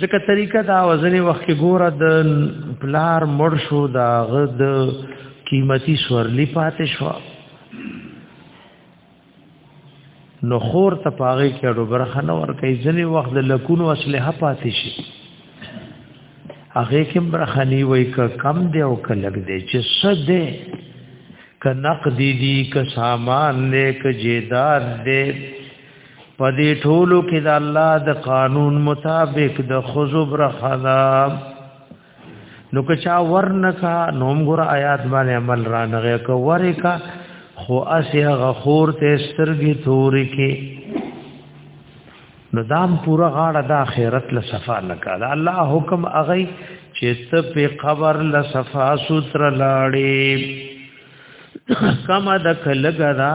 ځکه طریقه دا وزنې وخت کې ګوره د پلار مړ شو دا غد قیمتي سورلی پاتې شو نو خور ته پاغه کې اړو برخه نه ور کوي ځنې وخت د لکونو اسلحه پاتې شي هغه کې برخه نی وای ک کم دی او ک لګ دی چې څه دی ک نقد دی ک سامان دی ک جیداد دی په دې ټولو کې د الله د قانون مطابق د خزوب رخدا نو که چا ورنکا نوم ګور آیات باندې عمل را نغه کو ورکا خو اسیا غفور ته سترګي توري کې نو دام پورا غاړه د آخرت له صفا نکا دا الله حکم اغي چې ته په قبر له صفا سوتر لاړې کما د کلګدا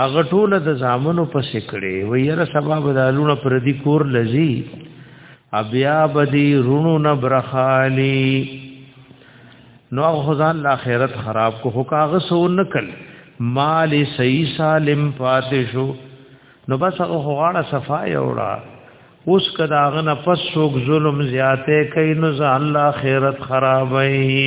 هغه ټول د زامنو په سکړې ویره سبب د لونه پر دې کور لذي ابیا بدی رونو نه برخالی نو غزان لا خیرت خراب کو هو کاغه سو نکل مال صحیح سالم فاتشو نو بس هغه غواړه صفای اوړه اوس کداغه نه پس څوک ظلم زیاته کوي نو ځان لا خیرت خرابای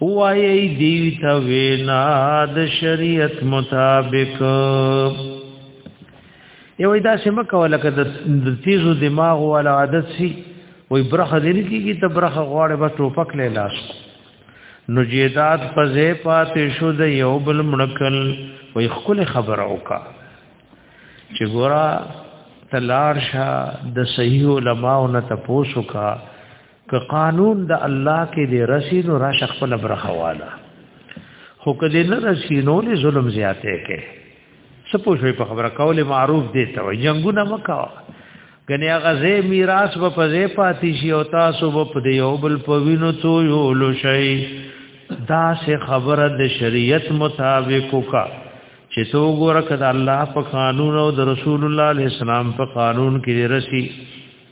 وایي دی ته وینا د شریعت مطابق یو دا سم کوله کده د تیزو دماغ ولا عادت سی وای برخه دې کیږي ته برخه غواړي بس ټوپک له لاس نو جیدات په زې پاتې شو د یو بل منکل وای خپل خبر اوکا چې ګورا تلار شاه د صحیح علماو نه تاسو کا که قانون د الله کې دی رسی نو را شخ خپل برخه والا خو که دې نه رسی نو له ظلم زیاتې کې سپوږی په خبره کول معروف دی ته وي جنگونه مکوا کنه غزه میراث په پځې پاتې شي او تاسو په دې یو بل په وینو تو یو لشي دا سه خبره د شریعت مطابق کا چې تو ګوره کده الله په قانون او د رسول الله علیه السلام په قانون کې رسی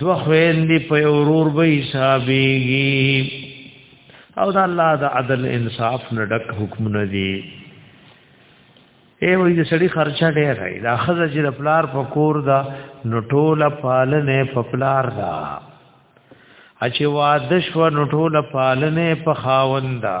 دو خویندې په اورور به حسابېږي او دا الله د عدل انصاف نه ډک حکم نه دی اے وې د سړي خرچه ډېر دی دا خزه چې د پلار په کور دا نټوله پالنه په پلار دا اچې واده شو نټوله پالنه په خاوند دا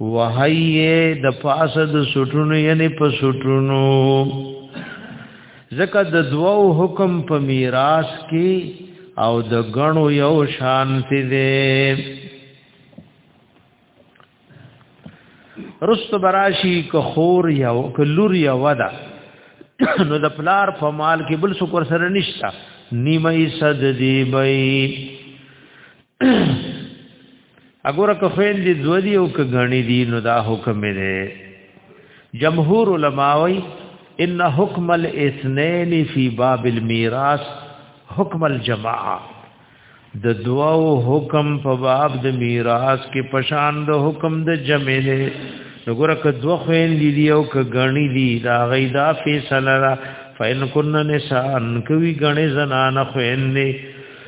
وهیه د پاسه د سټونو یعنی په سټونو ځکه د دوو حکم په میراث کې او د غنو یو شانتی دی رست براشی که خور یو که لور یو ده نو د پلار په مال کې بل څوک سره نشتا نیمه صد دی بی اګوره که خوین دي دو دی او که غنی دی نو دا حکم دی جمهور علماوی ان حکم الاثنين فی باب المیراث حکم الجماعه د دواو حکم په باب د میراث کې پشان د حکم د جمع دی وګوره که دوه خوین دي دی او که غنی دی دا غیدا فیصله را فین کن نسان کوي غنی زنان خوین نه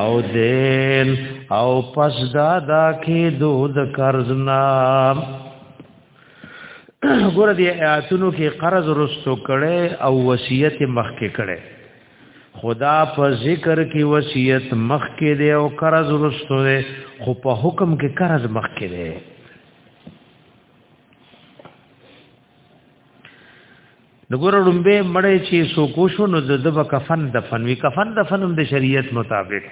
او دین او پس دا دا کې دود قرض نه ګور دي آیاتونو کې قرض رستو کړي او وصیت مخ کې کړي خدا په ذکر کې وصیت مخ کې دی او قرض رستو دی خو په حکم کې قرض مخ کې دی نګور لومبه مړې چې سو کوشو نو د دبا کفن دفن وی کفن دفن هم د شریعت مطابق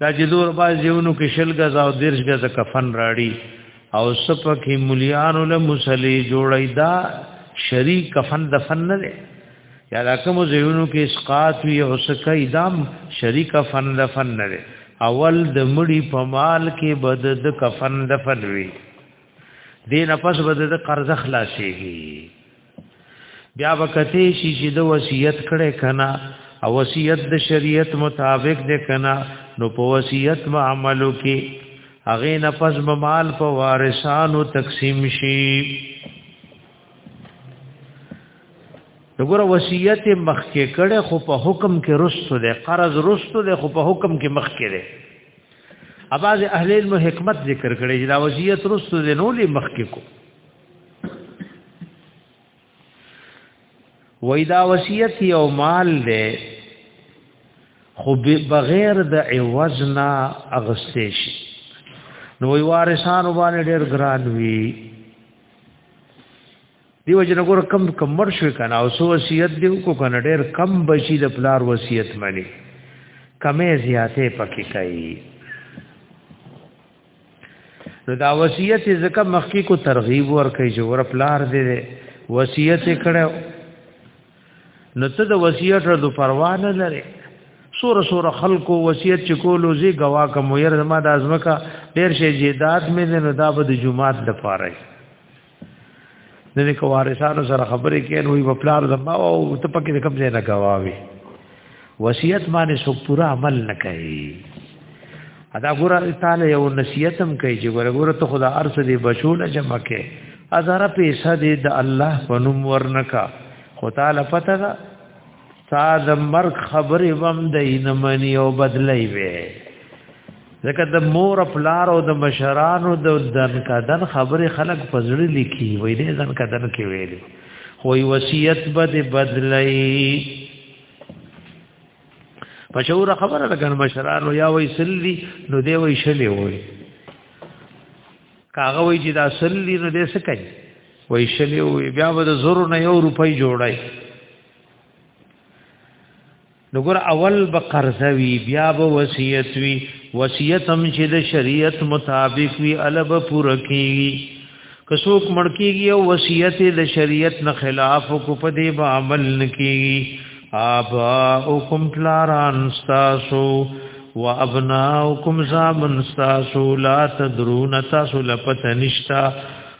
دا چې دور با ژوندو کې شل غزا او درش غزا کفن راړي او سپکه مليانو له مصلي جوړي دا شری کفن دفن نه دی یا دا کوم ژوندو کې اسقات وی او سکه ادم شری کفن دفن نه دی اول د مړي په مال کې بد د کفن دفن وی دین پس به د قرض خلاصيږي بیا وکتی شي چې د وصیت کړي کنا او وصیت د شریعت مطابق د کنا نو په وصیت ما عملو کې هغه نه پس به مال په وارثانو تقسیم شي دغه وصیت مخ کې کړي خو په حکم کې رستو ده قرض رستو ده خو په حکم کې مخ کې ده اباز اهل علم حکمت ذکر کړي چې دا وصیت رسو دې نو لې مخ کې کو وای دا وصیت یو مال دی خو بغیر د عوض نه اغستې شي نو وارثانو باندې ډېر ګران وي دیو جن ګور کم کم مر شو کنه او سو وصیت دیو کو کنه ډیر کم بچی د پلار وصیت منی کمه زیاته پکې کوي نو دا وصیت زکه مخکی کو ترغیب ور کوي جو ور پلار دې وصیت کړو نو ته د وصیت رد پروا نه لري سور سور خلکو وصیت چکولو زی گوا کوم ير ما د ازمکا ډیر شي جیدات مې نه دا به د جمعات د پاره د دې کوارثانو سره خبرې کین وي په پلار زما او ته پکې کوم ځای نه گواوي وصیت باندې سو پورا عمل نه کوي ادا ګور تعالی یو نصیحت هم کوي چې ګور ګور ته خدا ارث دې بشول جمع کې ازاره پیسې دې د الله په نوم ورنکا خو تعالی پته ده تا د مرګ خبرې وم د اینمنی او بدلای وې ځکه د مور پلار او د مشرانو د دن کدن خبرې خلک پزړی لیکي وې دې دن کدن کې ویلي خو وصیت بد بدلای مشهور خبره ده ګن مشرانو یا وې سلی نو دې وې شلې وې کاغه وې چې دا سلی نو دې څه کوي وې شلې وې بیا به د زور نه یو روپۍ جوړای نو ګور اول به قرض وی بیا به وصیت وی وصیت هم چې د شریعت مطابق وی الب پوره کیږي کڅوک مړکیږي او وصیت د شریعت نه خلاف کو په دې به عمل نکیږي آبا او کوم پلاران تاسو و ابناؤکم زامن تاسو لا تدرون تاسو لپته نشتا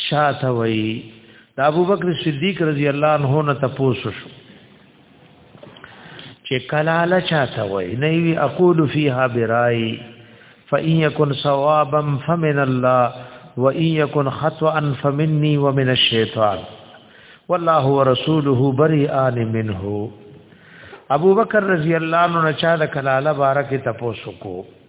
شاته وای د ابوبکر صدیق رضی الله عنه نه تاسو شو چې کلاله چاته وای نه وی اقول فیها برای فإن يكن صوابا فمن الله وإن يكن خطأ فمني ومن الشيطان والله ورسوله بريئان منه ابو بکر رضی الله عنه چا د کلاله بارکه تپوسو کو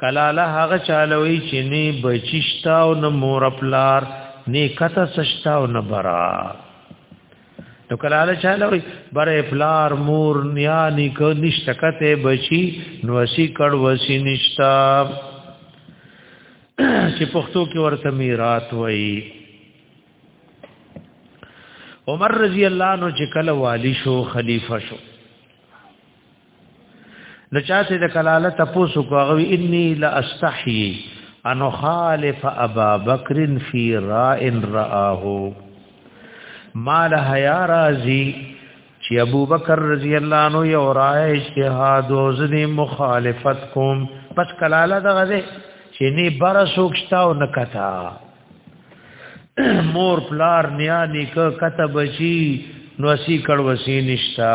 کلاله هغه چالوي چې نه بچشتا او نه مور پلار نه کته سشتا او نه برا نو کلاله چالوي بر پلار مور نیا نیک نشته کته بچي نو اسی کړ وسی نشتا چې پښتو کې ورته میرات وایي عمر رضی الله عنه چې کله والی شو خلیفہ شو نو چاته د کلاله تاسو کوغوي اني لا استحي ان خالف ابا بکر في راء راه ما له حیا راضي چې ابو بکر رضی الله عنه یو رائے اجتهاد او ځنی مخالفت کوم پس کلاله دغه دې چې نه بار سوکشتا او نکتا مور پلار نیا نیک کته بچی نو اسی کړه وسی نشتا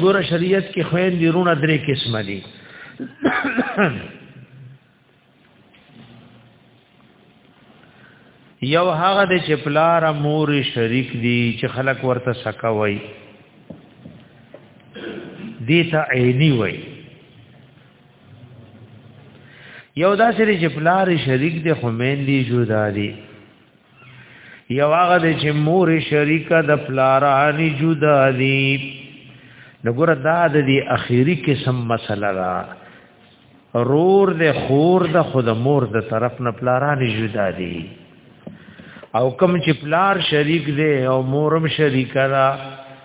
ګور شریعت کې خوین دی رونه درې قسمه دي یو هغه د چپلار مور شریک دي چې خلک ورته سکا وای دي ته عینی وای یو داسې چپلار شریک دي خمین دي جدا دي یو هغه د چې مور شریکه د پلارانی جدا دي نګور دا د دې اخیری قسم مسله را رور د خور د خود مور د طرف نه پلارانی جدا دي او کم چې پلار شریک دی او مورم شریکه ده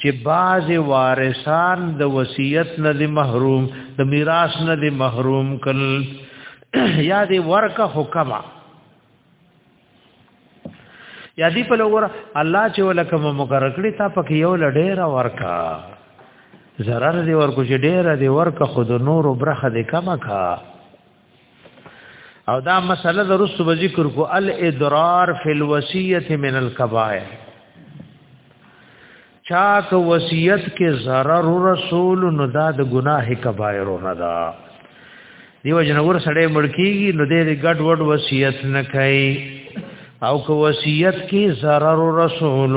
چې باز وارثان د وصیت نه دی محروم د میراث نه دی محروم کل یا دی ورکه حکما یا دی په لور الله چې ولکم مقرر کړی تا پکې یو لډېره ورکا zarar دی ورکو چې ډېره دی ورکه خود نور برخه دی کما کا او دا مسله د رسو به ذکر کو الادرار فی الوصیه من الکبائر چاک وصیت کې zarar رسول نو دا د ګناه کبائر نه دا دیو جنور سړی مړکیږي نو دې ګډ وډ وصیت نه کوي او کو وصیت کې zarar رسول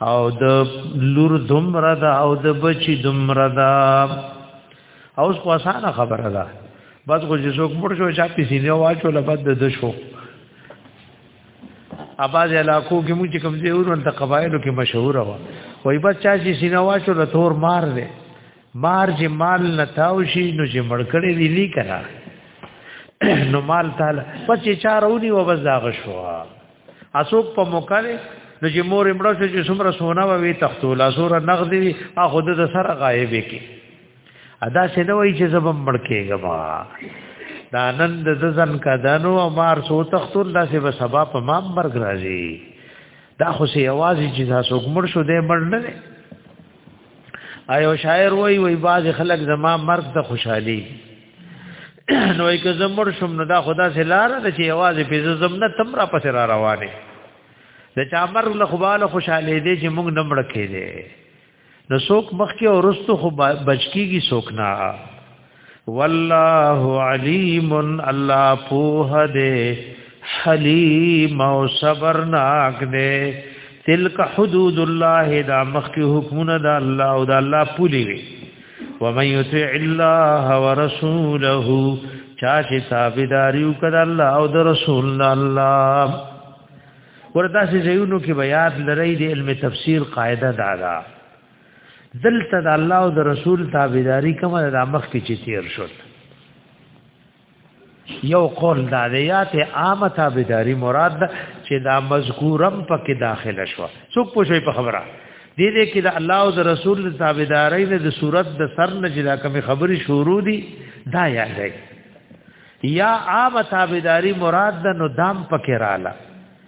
او د لور دمره دا او د بچی دمره دا اوس خو اسانه خبره ده بس خو چې څوک مړ شو چا پیسې نه واچو لبد د شو اباز علاقو کې موږ کوم ځای ورن ته قبایلو کې مشهور و وای بس چا چې سینا واچو له تور مار دی مار چې مال نه تاو شي نو چې مړ کړي دی لیکره نو مال تعالی پس چې چارونی و بس داغ شو اسوک په موقع له نو چې مور امړه شو چې څومره سونا و وی تختو لا زور نقد وی اخو د سره غایب کی ادا څه نه وای چې زبم مړ کېږم دا نن د ځن کدانو او مار سو تختو دا سه به سبا په ما مرګ راځي دا خو سه आवाज چې تاسو ګمړ شو دې مړ نه ایو شاعر وای وای باز خلک زما مرګ ته خوشحالي نو یک زمر شم نو دا خدا سي لار د چې आवाज په زم نه تم را پس را روانه د چا مرګ له خواله خوشاله دي چې موږ نه مړ کېږي نو څوک مخ کې اورستو خو بچکیږي څوک نه والله علیم الله پوه دې حلیم او صبرناک دې تلک حدود الله دا مخ کې حکمونه د الله او د الله پولی وي ومن يطع الله ورسوله چا چې تابعداري وکړ الله او د رسول الله ورته چې زيونو کې بیات لري د علم تفسیر قاعده دا ده دلته د الله او د رسول تابعداري کومه د مخ کې چې تیر شو یو قول دا دی یا ته عامه تابعداري مراد ده چې دا مذکورم پکې داخله شو څوک پوښي په خبره دې دې کې دا الله او د رسول تابعداري نه د صورت د سر نه جدا کوم خبري شروع دي دا یا دی یا عامه تابعداري مراد ده نو دام پکې رااله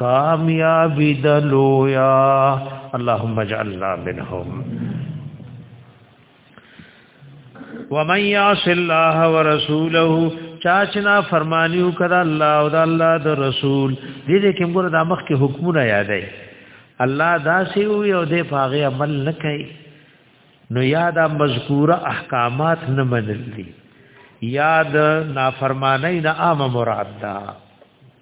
کامیاب دلویا اللهم اجعلنا منهم ومن يعص الله ورسوله چاچنا فرمانیو کړه الله او د الله د رسول دې دې کوم ګره د مخ کې حکمونه یادای الله دا سی او یو دې پاغه عمل نه کوي نو یاد مذکوره احکامات نه منل دي یاد نافرمانی نه عام مراد ده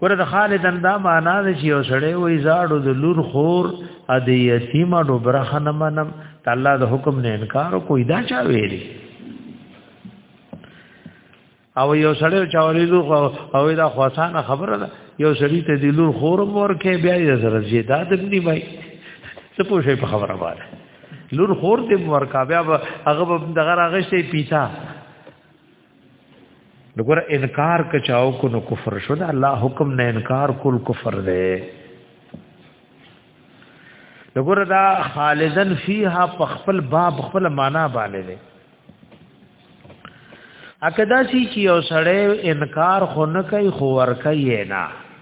ګوره د خالدن دا معنا ده چې یو سړی وای زاړو د لور خور ا د یتیم نو برخه نه منم تعالی د حکم نه انکار کوی دا چا ویلی او یو سړی چا ویلی لور او دا خاصانه خبره ده یو سړی ته د لور خور مور کې بیا یې سره زیاده د بنی وای څه پوښي په خبره باندې لور خور دې مور کا بیا هغه دغه راغشته پیتا دغه انکار کچاو کو نو کفر شو دا الله حکم نه انکار کول کفر دی دغه دا خالدن فیها په خپل باب خپل معنا باندې دی اکه دا سی چې یو سړی انکار خو نه کوي خو ور کوي نه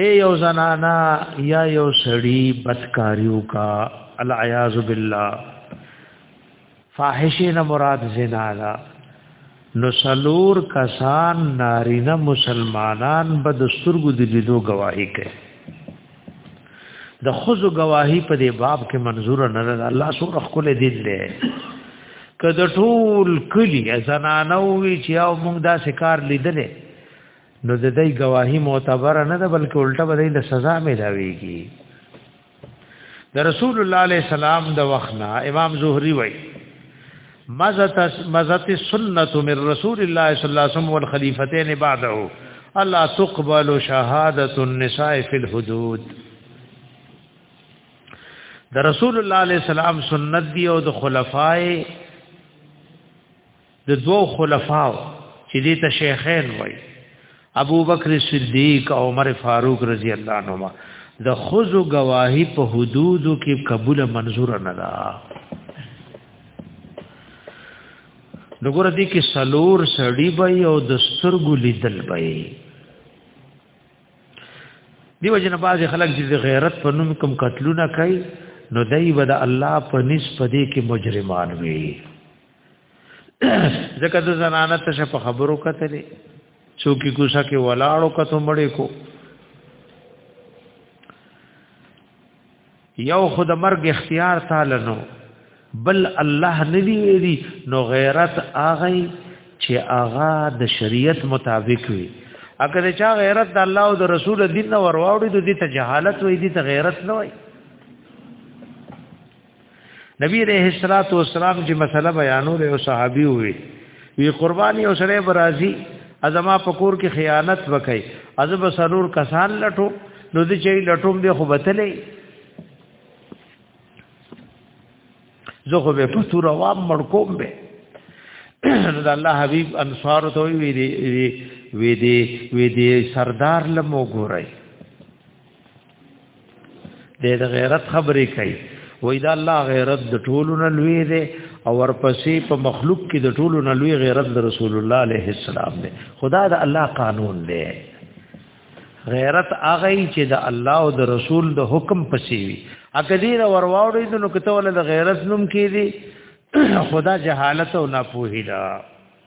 اے یو زنانا یا یو سړی بدکاریو کا العیاذ بالله فاحشه نه مراد زنا ده نو سلور کسان نارینه مسلمانان به د سترګو د لیدو گواهی کوي د خزو گواهی په دې باب کې منظور نه ده الله سور خپل دین دی کله ټول کلی زنانو وی چې او موږ دا سکار لیدلې نو د دې گواهی معتبر نه ده بلکې الټه به د سزا ملاويږي د رسول الله علیه السلام د وخنا امام زهری وای مزت مزت سنت من رسول الله صلی الله علیه وسلم والخلیفتین بعده الا تقبل شهادت النساء فی الحدود د رسول الله علیه السلام سنت دی او د خلفای د دوو خلفاو چې دې ته شیخین وای ابو بکر صدیق او عمر فاروق رضی الله عنهما د خزو گواهی په حدودو کې قبول منظور نه ده دغه دې کې سلور سړی بای او د سترګو لیدل بای دیو جن باز خلک چې غیرت په نوم کوم قتلونه کوي نو دای و د الله په نسبت کې مجرمان وي ځکه د زنانه ته په خبرو کتلې چوکي کوسه کې ولاړو کته مړې کو یو خود مرګ اختیار تعالی نو بل الله ندی ویلی نو غیرت اغی چې اغا د شریعت مطابق وي اګه د چا غیرت د الله او د رسول دین نه ورواوړي د دې ته جهالت وې دي ته غیرت نه وای نبی رحمه الصلاه والسلام چې مسله بیانول او صحابي وي وی قرباني او سره برازي ازما پکور کې خیانت وکي ازب سرور کسان لټو نو دې چې لټوم دې خو بتلې زه خو به پتور وام مړکوم به نو د الله حبيب انصار ته وی دی وی دی وی دی سردار لمو ګورای د غیرت خبرې کوي وای دا الله غیرت د ټولو نه لوی دی او ورپسې په مخلوق کې د ټولو نه لوی غیرت د رسول الله علیه السلام دی خدا د الله قانون دی غیرت هغه چې د الله او د رسول د حکم پسې وي اګه دې ورواوړې نو کته ول د غیرت نوم کې دی خدا جهالت او ناپوهی ده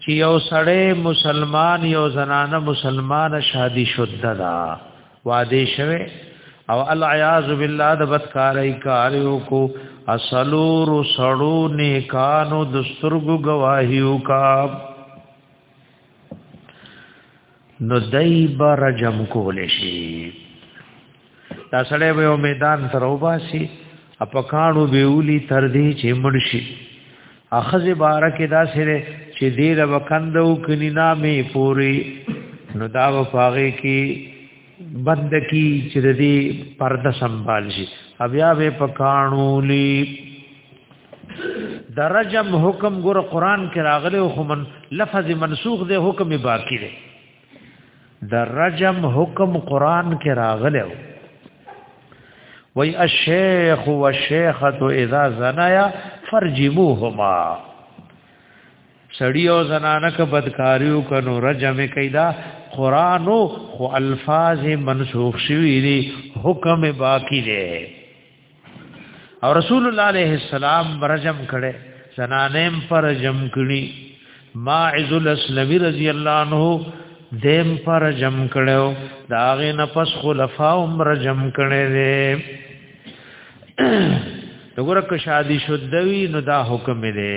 چې یو سړی مسلمان یو زنانه مسلمانه شادي شوه دا واده شوه او العیاذ بالله د بدکارای کار یو کو اصلور سړو نیکانو د سترګو گواهیو کا نو دای برجم کول شي دا سړی به یو میدان ته راوباسي په کاڼو به ولي تر دې چې مړ شي اخذ باره کې دا سره چې دې له وکندو کني نامې پوري نو دا وفاغه کې بند کی چې دې پرده سنبال شي بیا به په کاڼو لی درجم حکم ګور قران کې راغلی خو من لفظ منسوخ دی حکم باقی دی د رجم حکم قران کې راغلی وای الشیخ والشیخه اذا زنایا فرجموهما سړی او زنانه که بدکاریو کنو رجم کیدا قران خو الفاظ منسوخ شوی دی حکم باقی دی او رسول الله عليه السلام برجم کړي زنانم پر جم کړي ماعز الاسلمي رضی الله عنه دیم پر جم کړو داغه نفس خلفا عمر جم کړي دي دغه که شادي شدوي نو دا حکم دی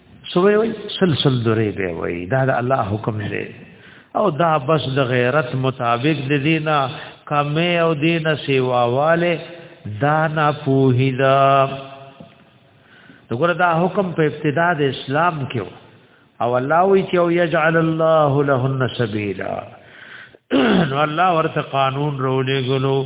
سوې وي سلسل درې به وي دا د الله حکم دی او دا بس د غیرت مطابق د دینا کمه او دینا سیواواله دا نه پوهیدا دغه دا حکم په ابتدا د اسلام کې او الله وی چې او یجعل الله لهن سبیلا نو الله ورته قانون رولې غلو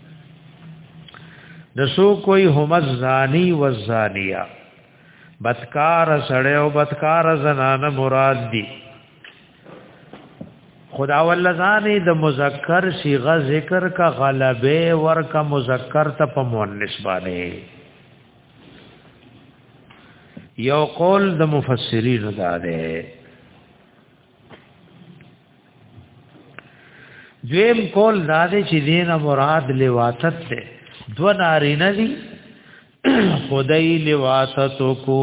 د سو کوئی هم زانی و زانیا بدکار سړی او بدکار زنانه مراد دی خدا ولزانی د مذکر صیغه ذکر کا غلبه ور کا مذکر ته په مؤنث باندې یو قول د مفسرین دا ده دویم کول دا دی چې دینه مراد لواطت ده دو نارینه دي خدای لواطت کو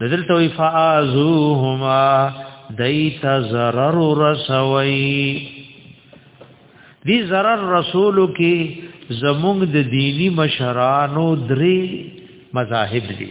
دلته وی فازوهما دیت zarar رسوي دی zarar رسول کی زمونږ د دینی مشرانو درې مذاهب دي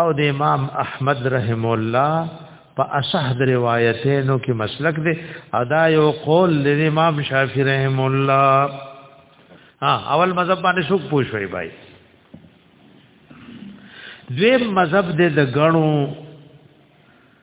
او د امام احمد رحم الله په اصح د روایتینو کې مسلک دی ادا یو قول د امام شافعی رحم الله ها اول مذهب باندې شوک پوښوي بای دویم مذهب د غنو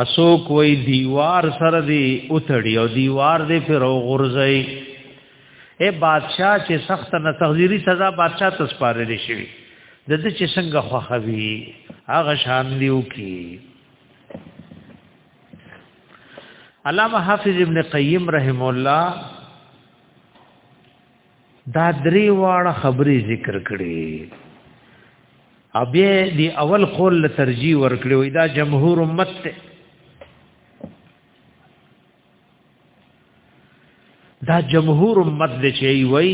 اسوک وی دیوار سره دی اتړی او دیوار دی پر غورځي اے بادشاہ چې سخت نه تغذیری سزا بادشاہ ته سپارل شي د دې چې څنګه خوخوي هغه شان دیو کی علامه حافظ ابن قیم رحم الله دا درې واړه خبرې ذکر کړې او بیا دی اول قول له ترجیح ورکړي وي دا جمهور امت ته دا جمهور امت دې چي وي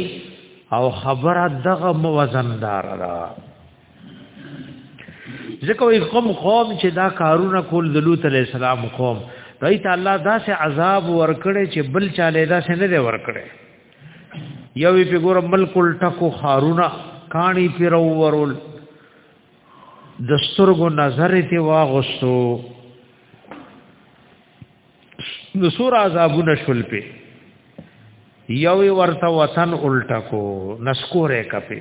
او خبره دغه موزندار را ځکه وي قوم قوم چې دا کارونه کول د لوط علی السلام قوم دوی ته الله داسې عذاب ورکړي چې بل چاله داسې نه دی ورکړي یوې په ګور ملکل ټکو خارونه کانی پر ورول د سترګو نظر ته واغستو نو سور عذابونه شول په یوې ورته وطن الټکو نسکوره کپه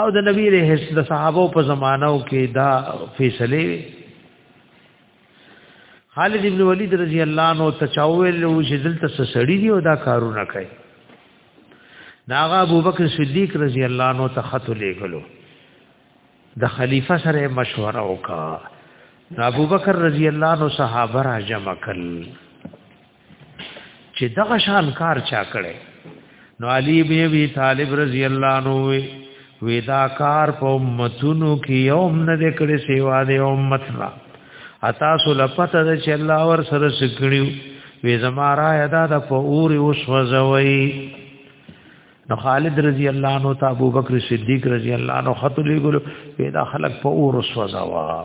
او د نبی له د صحابه په زمانو کې دا فیصله خالد ابن ولید رضی الله عنه تچاویل او چې دلته سړی دی او دا کارونه کوي ناغا ابو بکر صدیق رضی الله عنه ته خط لېګلو د خلیفہ سره مشوره وکړه ابو بکر رضی الله عنه صحابه را جمع کړل چې دغه شان کار چا کړي نو علی بن ابي طالب رضی الله عنه ودا کار په امتونو کې یوم نه دکړي سیوا د امت را اتا سلپت د چې الله ور سره سکړیو وې زمارا ادا د فور اوس وزوي نو خالد رضی الله عنه ته ابو بکر صدیق رضی الله عنه خط لګلو پیدا خلق په اور وسوځوا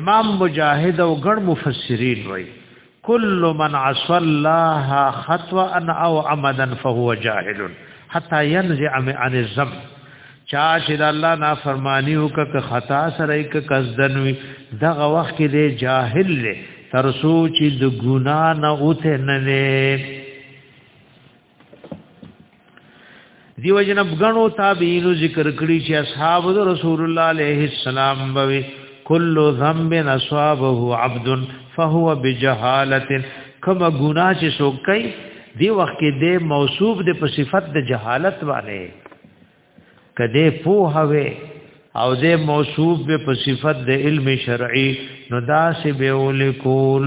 امام مجاهد او ګڼ مفسرین وایي کل من عصى الله خطوا او عمدا فهو جاهل حتى ينزع عن الذنب چا چې د الله نافرمانی وکړه خطا سره یک قصدن وي دغه وخت کې دی جاهل دی تر سوچ د ګنا نه اوته نه نه دیو جنب غنو تابعین ذکر کړي چې اصحاب رسول الله علیه السلام بوي کل ذنب اصابه عبد فهو بجهاله کما ګنا چې څوک کوي دی وخت کې د موصوف د په صفت د جهالت باندې کده پوه وي او د موصوف به په صفت د علم شرعي نو دا سه به ولکول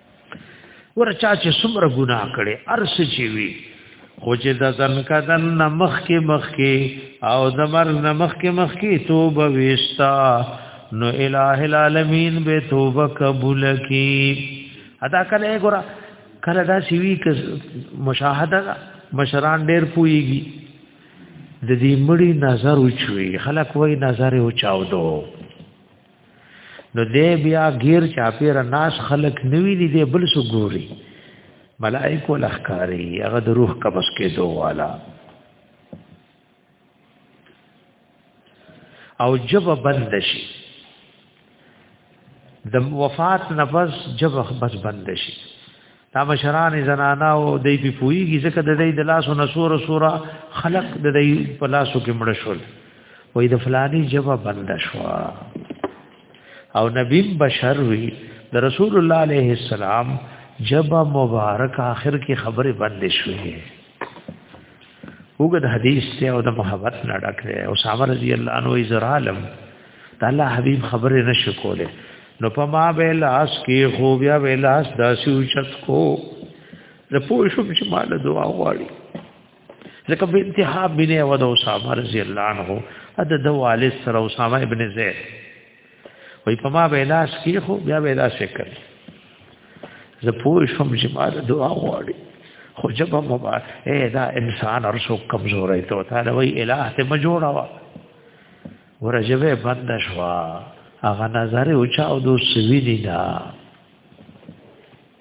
ورچا چې څومره ګناه کړي ارس چې وي خو چې د ځن کدن نمخ کې مخ کې او د مر نمخ کې مخ کې توبه وستا نو الٰه العالمین به توبه قبول کی ادا کله ګور کله دا سی وی ک مشاهده مشران ډیر پویږي د دې مړی نظر اوچوي خلک وای نظر اوچاو دوه نو دې بیا غیر چاپیر ناس خلق نوی دي دې بل سو ګوري ملائکه لخکاری هغه د روح قبض کې دوه والا او جب بند شي د وفات نفس جب بس بند شي دا مشران زنانا او دای په پویږي ځکه د دې د لاسو نسور سورا خلق د دې په لاسو کې مړ شول وې د فلانی جواب بند شو او نبی بشر وی د رسول الله علیه السلام جبا مبارک آخر کې خبره بند شوې وګد حدیث ته او د محبت نه ډک دی او صحابه رضی الله عنه یې زرالم تعالی حبیب خبره نشو کوله نو په ما به لاس کې خو بیا به لاس داسې اوچت کو زه پوه شوم چې مال دعا غواړي ځکه په انتها بنه و د اسامه رضی الله عنه د دوالد سره اسامه ابن زید وای په ما به لاس کې خو بیا به لاس وکړ زه پوه شوم چې ما دعا غواړي خو جب مبا اے دا انسان ارسو کمزورې ته تعالی وای الہ ته مجوړا وا ورجبه بند شوا هغه نظر او چا او دو سوي دي دا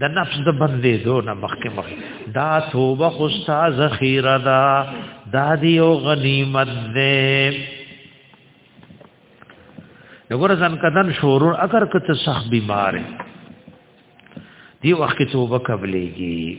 د نفس د بندې دو نه مخکې مخکې دا توبه خو ستا ذخیره ده دا دی او غنیمت ده دغه ځان کدن شورور اگر که ته سخت بیمار دی وخت توبه قبلېږي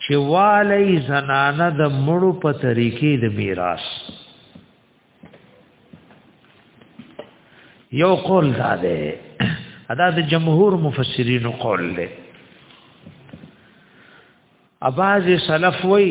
چې والی زنانه د مړو په طریقې د میراث یو قول دا ده ادا د جمهور مفسرین قول ده اباز سلف وی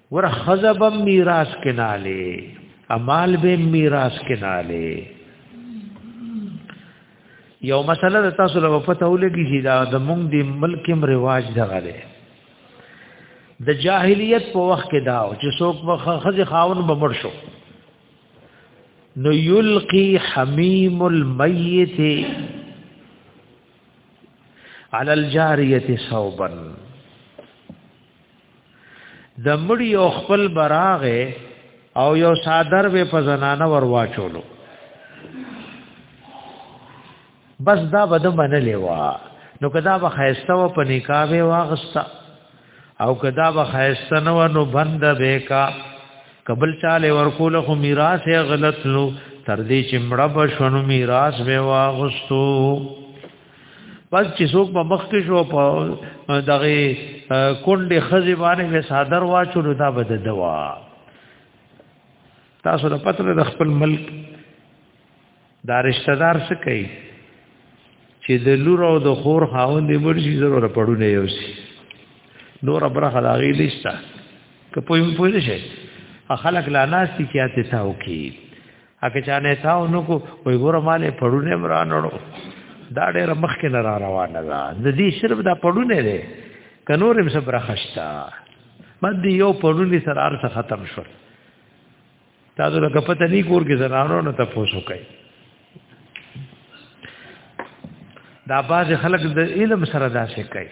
ور خزب میراث کناله امال به میراث کناله یو مسله د تاسو له وفات اولګي چې دا د مونږ د ملک هم رواج دغه دی د جاهلیت په وخت کې دا چې څوک په خزه خاون بمر شو نو یلقی حمیم المیت علی الجاریه صوبن د مړی او خپل براغه او یو صادر به په زنانه ور واچولو بس دا بده منلې وا نو کدا به خیسته و په نکاح به واغستا او کدا به خیسته نو نو بند به کا قبل چاله ورکول خو میراث یې غلط نو تر دې چې مړه به شنو میراث به واغستو بس چې څوک په مخ کې شو په دغه کونډې خزې باندې صادر واچو نو دا بد دوا تاسو د پتر د خپل ملک دا رشتہ دار څه کوي چې د لور او د خور خاوند مرشي ضرور پړونه یو شي نور برخه دا غي لسته که په یو پوه شي خلک لا ناس کی کیاته تاو کی اګه چا نه تاو نو کو وای ګور مالې پړونه مرانړو دا ډېر مخ کې نه را روانه ده د دې شرب دا پړونه لري کنورم صبر خشتا مد یو پړونی سره ارسه ختم شو تاسو له کپته نه کور کې زنانو نه تاسو کوي دا باز خلک د علم سره داسې کوي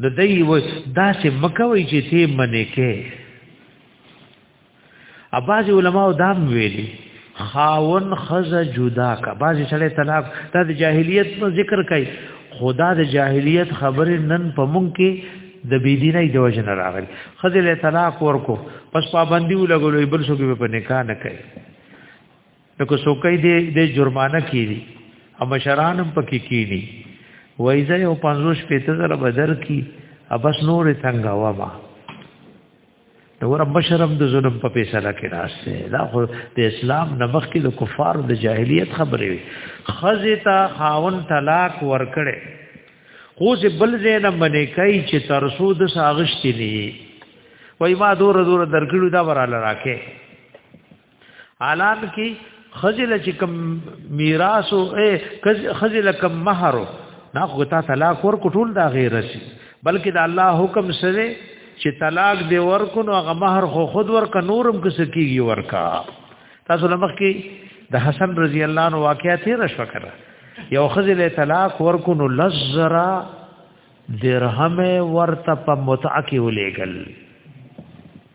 نو دای و داسې مکوي چې ته منې کې اباظ علماء دام ویلي خاون خزه جدا کا بعضی سره طلاق د جاهلیت په ذکر کوي خدا د جاهلیت خبره نن په مونږ کې د بی دیني د وجه نه راغلی خځه له طلاق ورکو پس پابندي ولګولې بل څوک به په نکاح نه کوي نو کو څوکې دې د جرمانه کیږي او مشرانم پکې کیږي وایزه یو 500 پیته زره بدر کی ابس نور څنګه وا نو ور بشرم د ظلم په فیصله کې راځي دا خو د اسلام نه مخکې د کفارو د جاهلیت خبرې وي خزتا خاون طلاق ورکړي خو چې بل زین باندې کوي چې ترسو د ساغشتي نه وای ما دور دور درکړو دا وراله راکې حالان کې خزل چې کم میراث او خزل کم مہر نه خو تا طلاق ور کټول دا غیر شي بلکې دا الله حکم سره چې طلاق دی ورکو نو هغه مہر خو خود ورک نورم کې سکیږي ورکا تاسو لمخ کې د حسن رضی الله عنه واقعیا تیر شو کړه یو خزل طلاق ورکو نو لزرا درهم ورته په متعه کې ولېګل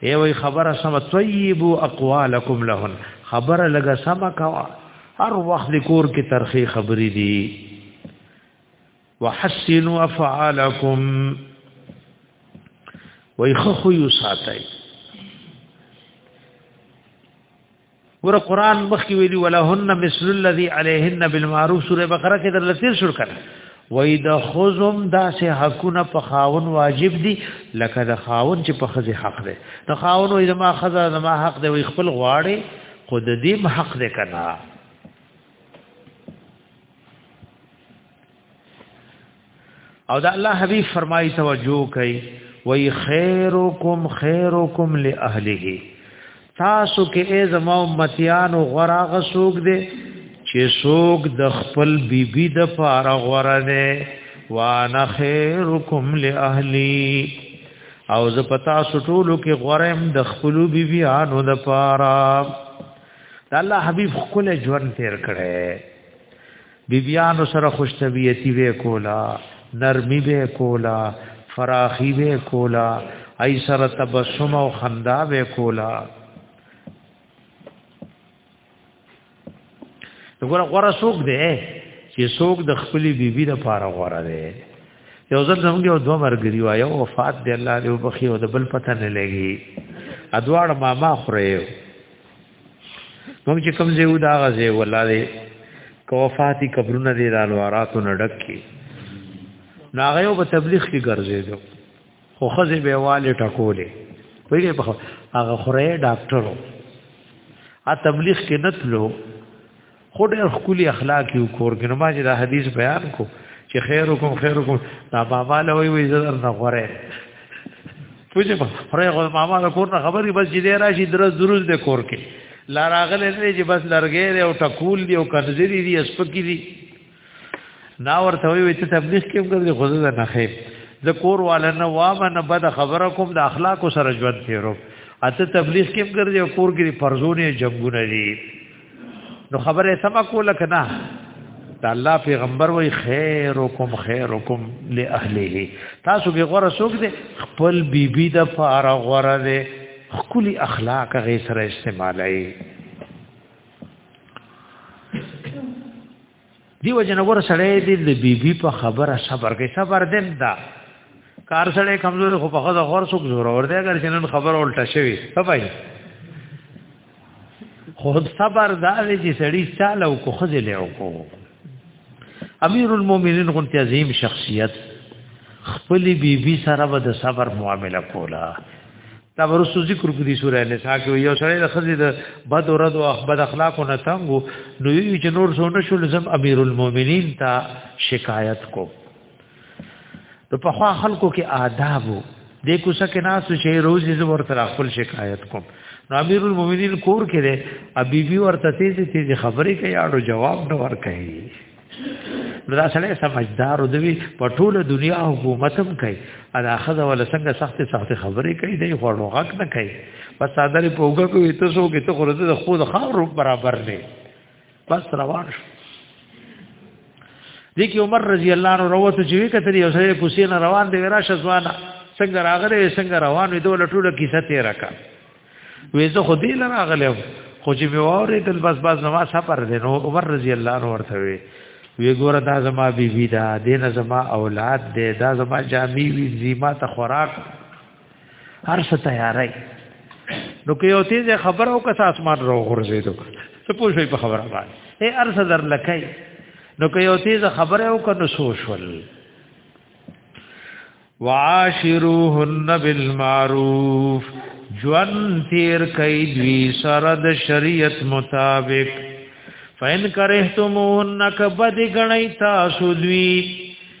ای وای خبره سم طیبو اقوالکم لهن خبره لګه سم کوا هر وخت د کور کې ترخی خبرې دي وحسنوا افعالکم وای خو یو ساتای ګور قران مخکې ویلي ولهن مثل الذي عليهن بالمعروف سوره بقره کې در لسیر شروع کړه وای د خزم داسې حقونه په خاون واجب دي لکه د خاون چې په خزه حق دی د خاون وای زما خزه زما حق دی وای خپل غواړي خود دې حق دی کنه او دا الله حبیب فرمایي توجه کوي وای خیرکم خیرکم لاهله تاسو کې ای زما امتیان او غرا غسوک دي چې سوک د خپل بیبي د پاره غره نه وانا خیرکم لاهلی او ز پتا سټولو کې غرم د خپل بیبي انو د پاره الله حبیب خپل ژوند تیر کړي بیبیانو سره خوش طبیعتی وی کولا نرمی وی کولا فراخی وی کولا ای سره تبسم او خندا وی کولا وګوره غره سوق دی چې سوق د خپلې بیبي د پاره غره دی یو ځل زموږ یو دوه مرګري وای او وفات دی الله دې وبخي او د بل پته نه لګي ادوار ماما خره موږ چې کوم ځای و دا غځې ولاله کوفاتی قبرونه دې د انواراتو نډک کې ناغه یو په تبلیغ کې ګرځېدو خو خزه به والي ټکولې ویلې په هغه خره ډاکټرو ا تبلیغ کې نتلو خو ډېر خولي اخلاق یو کور کې نو ما چې دا حدیث بیان کو چې خیرکم خیرکم دا بابا له وی وی زړه نه غره پوجي په خره غو ماما له کور نه خبري بس چې دې راشي درز درز دې کور کې لا راغله دې چې بس لرګې او ټکول دی او کنځري دی اسپکی دی نا ورته وی چې تبلیغ کې وګورې خو زه نه خې د کور والا نه وام نه بد خبره کوم د اخلاق سره ژوند تیرو اته تبلیغ کې وګورې کور کې پرزونه جنگونه دي نو خبره سم کوله کنه دا الله پیغمبر وای خیرکم خیرکم لاهله تاسو به غره سوق دي خپل بیبي بی د فارغ غره دي خپل اخلاق غي سره استعمالای دیو جنور سره دې د بیبي په خبره صبر کې صبر دې دا کار سره کمزور خو په خزه خور څوک زور اور دې اگر جنن خبر الټه شوی صفای خود صبر دا دې چې سړی چاله او خو خزه له او کو امیر المؤمنین غنتی عظیم شخصیت خپل بیبي بی سره به د صبر معامله کوله دا ورسو ذکر کړی سورہ نساء کې یو سره د خزې د بد او رد او بد اخلاق نه تنګو نو یو چې نور سونه شول زم امیر المؤمنین ته شکایت کو نو په خوا خلکو کې آداب وو د کوڅه کې ناس شي روزي زبر تر خپل شکایت کوم نو امیر المؤمنین کور کې ده ابي بي ورته تیز تیز خبرې کوي اړو جواب نه ور کوي دا سره سمجدار دوی په ټوله دنیا حکومت هم کوي ادا خذ ولا څنګه سخت سخت خبرې کوي دی خو غږ نه کوي بس صادره پوګه کوي ته سو کې ته خورته د خود خاور برابر نه بس روان شو دې کې عمر رضی الله عنه روته چې وکړه یو سره کوسې نه روان دی راشه ځوانا څنګه راغله څنګه روان وي دوه ټوله کیسه تیر کا وې زه خو دې لراغله خو چې به وره دل بس بس نما سفر دی نو عمر رضی الله عنه ورته وي وی ګوره دا زما بیبی دا دینه زما اولاد دی دا زما جامی وی زما ته خوراک هر څه تیارای نو که یو تیز خبر او کس اسمان رو غرزیدو څه پوښوي په خبره باندې اے ارس در لکای نو که یو تیز خبر او کنو سوشل وعاشروهن بالمعروف جوان تیر کئی دوی سرد شریعت مطابق فین کرہتمون نکبد گنی تاسو دوی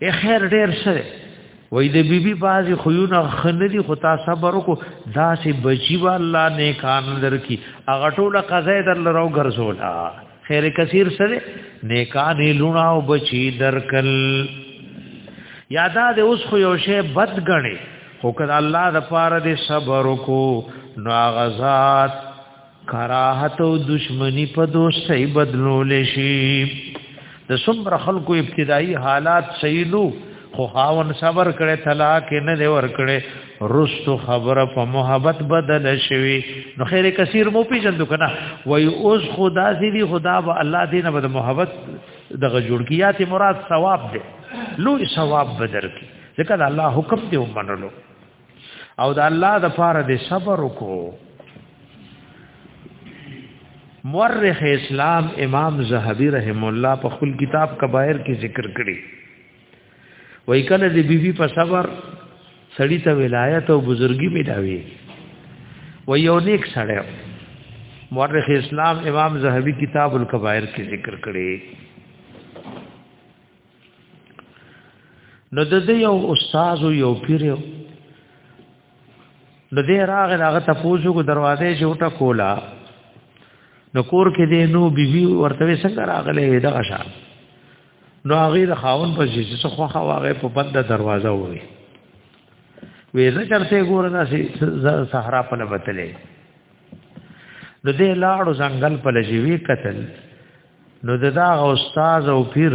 ای خیر ډیر سره وای د بیبي بازي خيونه خندي خو تا صبر وکړو دا سي بچي و الله نه کان درکي اغه ټوله قضا در لرو ګرځولا خیر کثیر سره نیکان لونا او بچي درکل یادا د اوس خو یو شی بد غني خو کله الله د پاره د صبر وکړو نو غزاد کراهت او دشمنی په دوستۍ بدلول شي د څومره خلکو ابتدایي حالات صحیح نو خو خاون صبر کړي طلاق نه دی ور کړي رست خبره په محبت بدل شوی نو خیر کثیر مو پیژندو کنه وای اوس خدا دې خدا و الله دې نه بد محبت دغه جوړکیات مراد ثواب دی لوی ثواب بدر کی ځکه الله حکم دی ومنلو او د الله د پاره د صبر وکړو مورخ اسلام امام زهبی رحم الله په خپل کتاب کبائر کې ذکر کړی وای کله د بیبي په صبر سړی ته ولایت او بزرګي ملاوي و یو نیک سړی مورخ اسلام امام زهبی کتاب الکبائر کې ذکر کړی نو د دې یو استاد یو پیر یو د دې راغ هغه تفوزو کو دروازه چې وټه کولا نو کور کې دې نو بیبي ورته څنګه راغله دا شان نو هغه د خاون په شي چې خو خو هغه په بند دروازه وې وې زه چرته ګور نه سي صحرا په لبتلې نو دې لاړو ځنګل په لجیوي قتل نو د دا استاد او پیر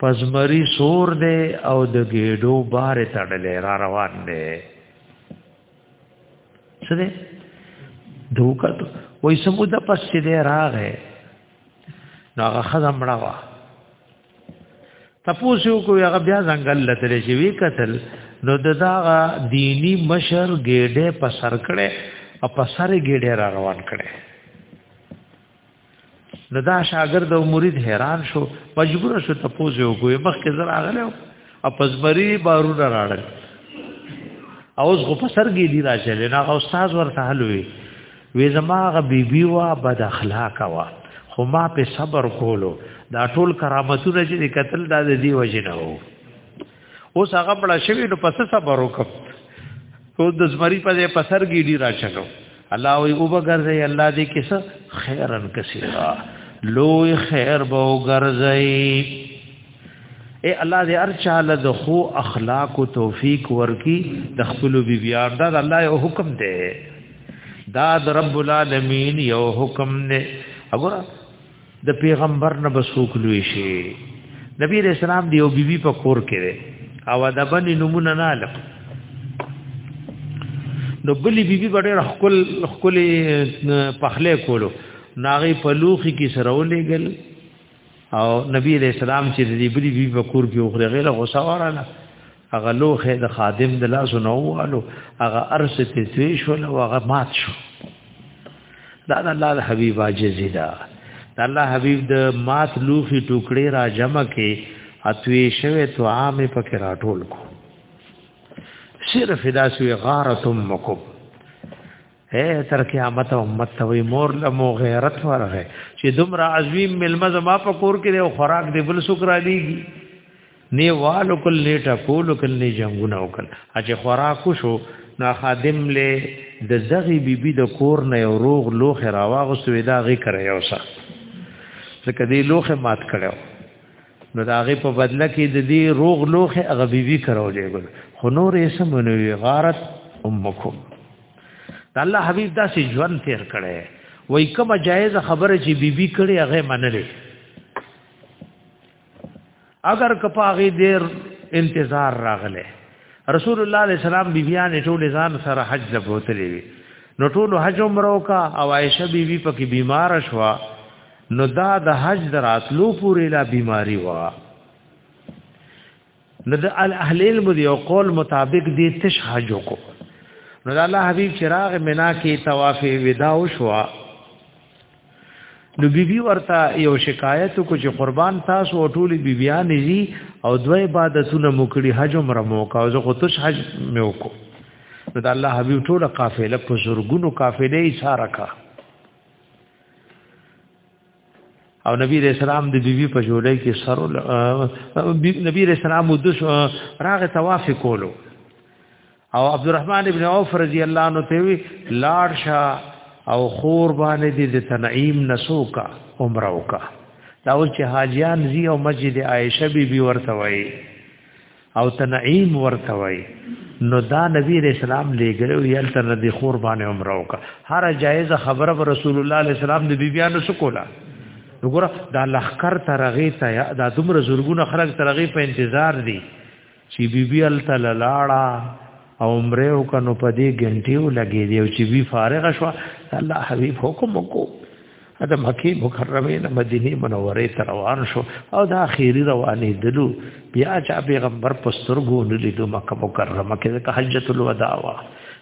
پزمری سور دی او د ګېډو بار تړلې را روان دی څه دی دوکت وای سمو د پس چې دی راغې نو هغه خزم راوا تپوسو کو هغه بیا ځنګل لته شي وی قتل نو دغه دینی مشر ګېډه په سر کړه او په سر ګېډه را روان کړه نو دا شاګرد او مرید حیران شو مجبور شو ته پوزې وګوي مخکې زر اغله او پزمری بارونه راړل او اوس غو پسرګي دی راځل نه او استاد ورته حلوي وې زما غ بي بي وا بد اخلاق وا خو ما په صبر کولو دا ټول کرامتونه چې قتل دا دی وجنه وو اوس هغه بڑا شوی نو پس صبر وکم او د زمری په دې پسر ګیډی را چلو الله وی او بغرځي الله دې کس خیرن کثیرا لوی خیر به وګرځي اے الله دې ارچاله د خو اخلاق او توفیق ورکی د خپل بیبیار دا الله یو حکم دی دا د رب العالمین یو حکم دی وګوره د پیغمبر نه بسوک لوي شي نبی رسول الله دی او بیبي په کور کې او د بنې نمونه نه لک نو بلی بیبي بډې خپل خپل پخله کولو ناغي په لوخي کې سره ولېګل او نبی رسول الله چې دی بلی بیبي په کور کې وخره غیله غوسه وراله هغه لوخه د خادم د لاسو نه والو هغه ارس ته توی شو او هغه مات شو دا د الله د حبیب عاجز دا د الله حبیب د مات لوخي ټوکړي را جمع کې اتوي شوه تو عام پکې راټول کو صرف دا سوی غارتم مکو اے تر قیامت امت ته وی مور له مو غیرت ورغه چې دومره عظیم ملمز ما په کور کې خوراک دی بل سکرا لیږي نی والو کل نیټه کول کل نی جنگونه وکړ چې خوراک شو نو خادم له د زغی بیبي د کور نه یو روغ لوخ راواغ سویدا غی کړی اوسه ځکه دی لوخه مات کړو نو دا غي په بدله کې د دې روغ لوخه هغه بیبي کرولې ګل خو نور یې سمونوي غارت امکم د الله حبیب دا سي ژوند تیر کړي وای کومه جایز خبره چې بیبي کړي هغه منلې اگر کپاغي دیر انتظار راغله رسول الله علیه السلام بیبیان ټول ځان سره حج لبوتلې نو ټول حج عمره کا او عائشه بیبي پکې بیمار شوه نو دا د حج دراتلو پورې لا بیماری و نو د اهل علم دی او قول مطابق دی تش حج کو نو د الله حبیب چراغ منا کې طواف ودا او شوا نو بیبي ورته یو شکایت کو چې قربان تاسو او ټولي بیبيان دي او دوه عبادتونه موکړي حج عمر موکا او زه خو تش حج میوکو نو د الله حبیب ټوله قافله په زورګونو قافله یې سارکا او نبی رسول الله د بیبي په جوړه کې سر نبی رسول الله د راغه طواف کولو او عبدالرحمن ابن عوف رضی الله عنه ته وی لاړ شاه او خور باندې دې د تنعیم نسوکا عمره وکا دا اوس چې حاجیان زی او مسجد عائشه بی بی ورته وای او تنعیم ورته وای نو دا نبی رسول الله لګلو یل تر دې خور باندې عمره وک هر جایز خبره رسول الله علیه السلام د بیبیانو سکولا وګوره دا لخر ترغه ته دا دومره زورګونه خلک ترغه په انتظار دي چې بیبی ال تعالی لاړه او عمره وک نو په دې غنټیو لګې دی او چې بی فارغ شو الله حبیب حکم وکړو د مکی مکرمه نه مدینه منوره ته روان شو او د اخیری روانې دلو بیا چې پیغمبر په سترګو نلیدو مکه مکرمه کې د حجۃ الوداع وا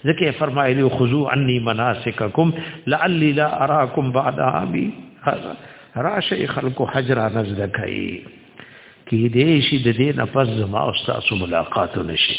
ځکه فرمایلی خذو عني مناسککم لعلی لا اراکم بعد عامی راشه خلق حجر نزد کوي کې دې شي د دې نفس زما او تاسو ملاقات نشي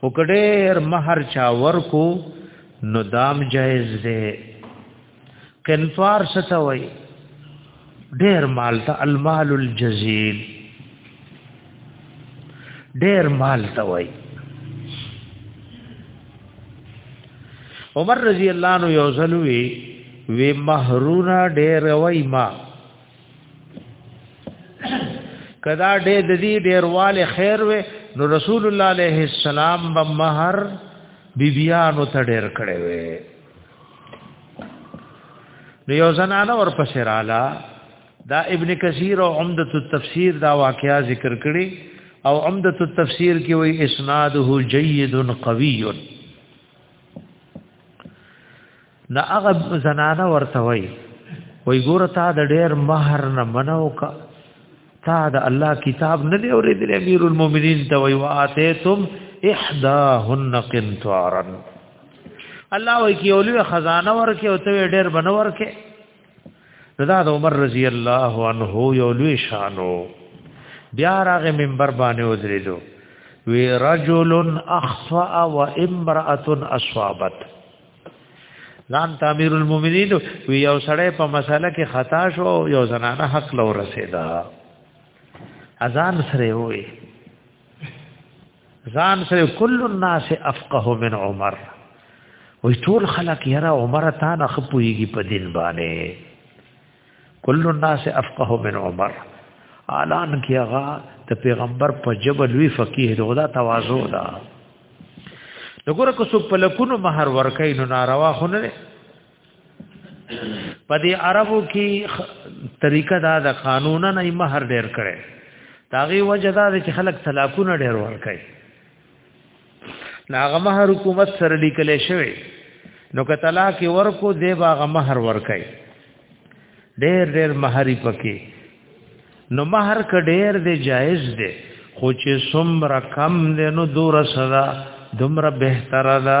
او کډیر مہر چا ورکو نو دام جایز دی قنطار ستوي ډیر مال ته المال الجزیل ډیر مال ته وای عمر رضی الله عنه یو ځلوي وی مہرونه ډیر وای ما کدا دې د دې ډیرواله خیر وې نو رسول الله عليه السلام به مہر بیبیانو ته ډیر کړي وې نو یو زنانه ور پسې رااله دا ابن کثیر او عمدۃ التفسیر دا واقعیا ذکر کړي او عمدۃ التفسیر کې وې اسناده جید قوی نه هغه زنانه ورته وای وای ګوره تا د ډېر مہر نه منو کا تا د الله کتاب نه دی اورېدل امیر المؤمنین ته وای واتیتم احداهن قنطارا الله وای کی اولوی خزانه ورکه او ته ډېر بنو ورکه رضا د عمر رضی الله عنه یو لوی شانو بیا راغه منبر باندې وزریدو وی رجل اخفا و امراه اصابت ځان تعمیر المؤمنین وی یو سړی په مسله کې خطا شو یو زنانه حق لو رسیدا اذان سره وی ځان سره کل الناس افقه من عمر وی ټول خلک یرا عمر تا نه خپویږي په دین باندې کل الناس افقه من عمر اعلان کې هغه د پیغمبر په جبل وی فقيه دی خدا تواضع ده وګوره کو څوک په لکونو مہر ورکای نو ناروا خو نه په دې عربو کې طریقه دا د قانونا نه مہر ډیر کړي داغي وجه دا چې خلک طلاقونه ډیر ورکړي ناغه مہر حکومت سره لیکل شوی نو که طلاق ورکو دی باغه مہر ورکای ډیر ډیر مہری پکې نو مہر ک ډیر دی جایز دی خو چې سمره کم دی نو دور صدا دمر بهتر ده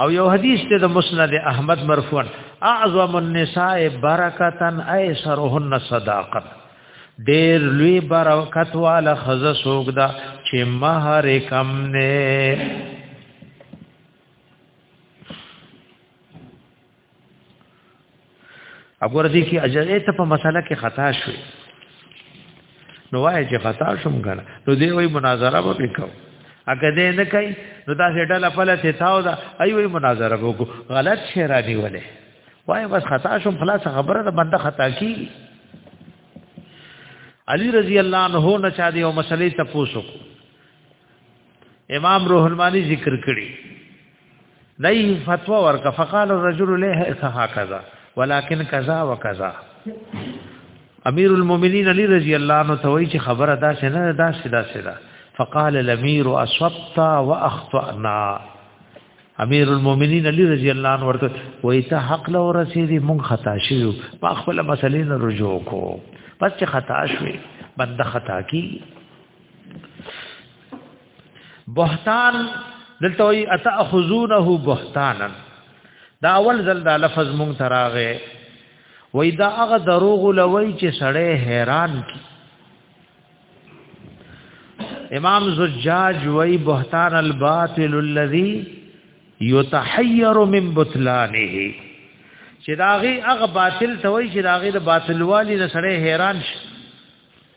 او یو حدیث ته د مسند احمد مرفوع اعظم النساء برکتا ایسرهن صداقت ډیر لوی برکت والا خزه سوګ دا چې مہر کم نه وګوره دې کې اجازه ته په مسله کې خطا شو نو وای چې خطا شوم کنه نو دې وای مناظره به وکاو اګه دې نه کوي نو دا ډله پله ته تاو دا ای وای مناظره وکړو غلط شی را دی ولې وای بس خطا شوم خلاص خبره ده بنده خطا کی علی رضی الله عنه نه چا دی او مسلې ته پوسو امام روح المانی ذکر کړي دای فتوا ورک فقال الرجل له سها کذا ولكن کذا وکذا امیر المؤمنین علی رضی الله عنه توئی چې خبره دا څنګه دا سدا سدا فقال الامير اصبت واخطانا امیر المؤمنین علی رضی الله عنه ورته وای ته حق له رسیدي مونږ خطا شیو ما خپل مسلې نه رجوع کو پس چې خطا شوي بنده خطا کی بهتان دلته وی اتاخذونه بهتانا دا اول ځل دا لفظ مونږ تراغه وای دا هغه دروغ لوي چې سړی حیران کی امام زجاج وای بهتان الباطل الذي يتحير من بطلانه چې داغي هغه باطل ته وای چې داغي د باطل والی نه سړی حیران شي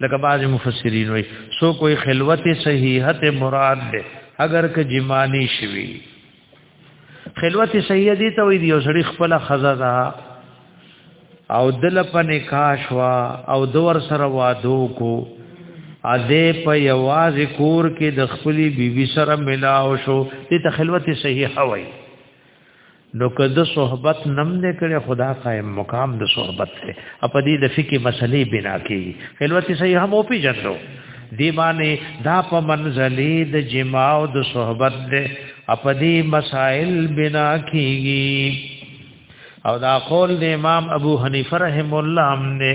لکه بعض مفسرین وي سو کوئی خلوت صحیحت مراد ده اگر که جمانی شوی خلوت صحیح دي ته وي دی سړي خپل خزا ده او دل په نکاح شوا او دور سره وادو کو ا دې په یواز کور کې د خپلې بیبي سره ملاو شو دې ته خلوت صحیح وایي نو که د صحبت نم نه کړي خدا قائم مقام د صحبت ته په دې د فقې مسلې بنا کړي خلوت صحیح هم او پیجنو دی باندې دا په منزلې د جما او د صحبت ده په دې مسائل بنا کیږي او دا قول د امام ابو حنیفه رحم الله هم نه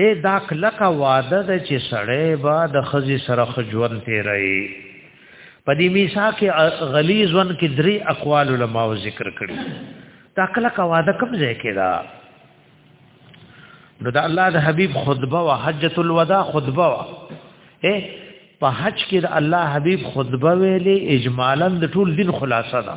اے دا کلکه وعده ده چې سړی به د خزي سره خجوند تیرای په دې میثاق غلیظون کې درې اقوال علما ذکر کړي دا کلکه وعده کوم ځای کې ده نو دا الله د حبیب خطبه او حجۃ الوداع خطبه وا اے په حج کې د الله حبیب خطبه ویلې اجمالاً د ټول دین خلاصه ده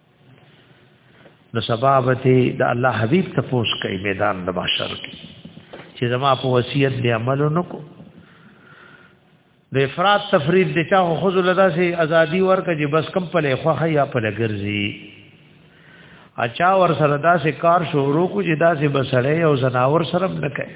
نو سبا به د الله حبيب ته پوس کوي میدان د بشر کې چې زما په وصیت دی عمل نکو د افراط تفرید د چا خو خذ لدا سي ازادي ورکه چې بس کم پلې خوخه یا پلې ګرځي اچا ور سره دا سه کار شروع کو چې دا سه بسړې او زناور سره نه کوي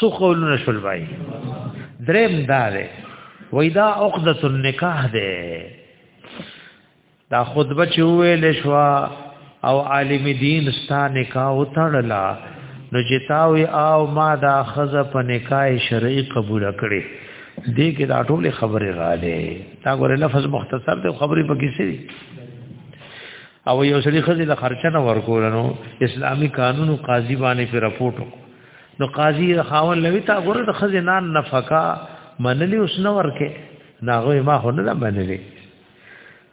سو قولونه شول بای درم دار وای دا عقدۃ النکاح ده دا خطبه چې ویل شو او عالم دین ستا نکاح وتړلا نو چې تاوي او ما دا خزه په نکاح شرعي قبول کړي دې کې دا ټول خبره غاله تا ګور لفظ مختصر دی خبرې پکې سری او یو سړي خزه له خرچه نه ورکول نو اسلامي قانون قاضي باندې په رپورټ نو قاضي خاون لوي تا ګوره د خزینان نفقه منلی اوس نه ورکه ناغه ما خو نه منلی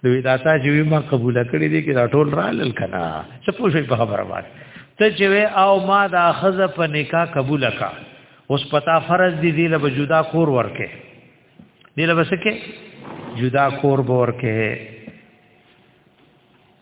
دوی دا تا چې ما قبول کړی دي کې دا ټول را لل کنا څه پوښي په خبره باندې ته چې او ما دا خزه په نکاح قبول کا اوس پتا فرض دي دی له جدا کور ورکه دی له بسکه جدا کور ورکه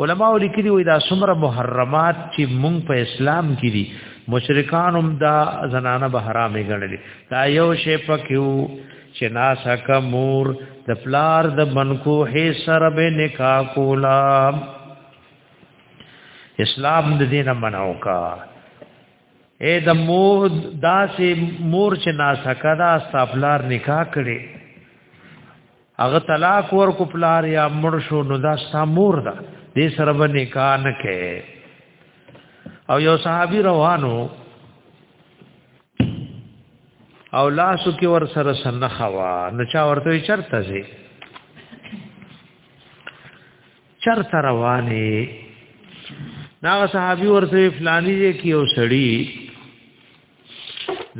علماء لیکلي وي دا څومره محرمات چې مونږ په اسلام کې دي مشرکان هم دا زنانه به حرامې ګڼلې دا یو شی پکیو چې ناسک مور د پلار د منکو هي سره به نکاح کولا اسلام د دین منعو کا اے د مور داسې مور چې ناسک دا سپلار نکاح کړي هغه طلاق ورکو پلار یا مړ شو نو دا ستا مور ده دې سره به نکاح نه کې او یو صحابي روانو او لاسو کې ور سره سنخوا نو چا ورته چرته زی چرته رواني ناغه صحابي ورته فلاني کې یو سړی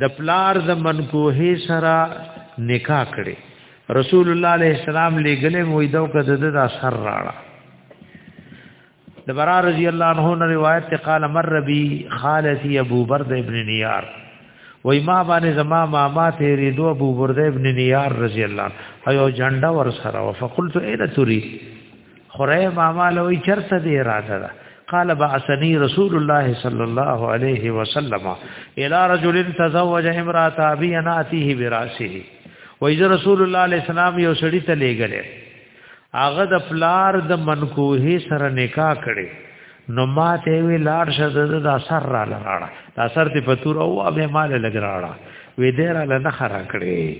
د پلار د منکوهې سره نکاح کړي رسول الله علیه السلام لګلې وې دا کده د اثر راړه د برا رضی الله عنه نه روایت ته قال مر بي خالتي ابو برد ابن نيار وای ما باندې زما ماما ته ریدو ابو برد ابن نيار رضی الله عنه ایو جنډا ور سره فقلت اين تري خره ماما لوی چرته دی اراده ده قال بعثني رسول الله صلى الله عليه وسلم الى رجل تزوج امراه ابي ناتيه براسه وإذا رسول الله عليه السلام یو سړی ته لېګلې هغه د پلار د منکوه سره نکاح کړي نو ما ته وی لار شد د اثر را لراړه د اثر ته پتور او به مال لګراړه وې دې را لنه خرا کړې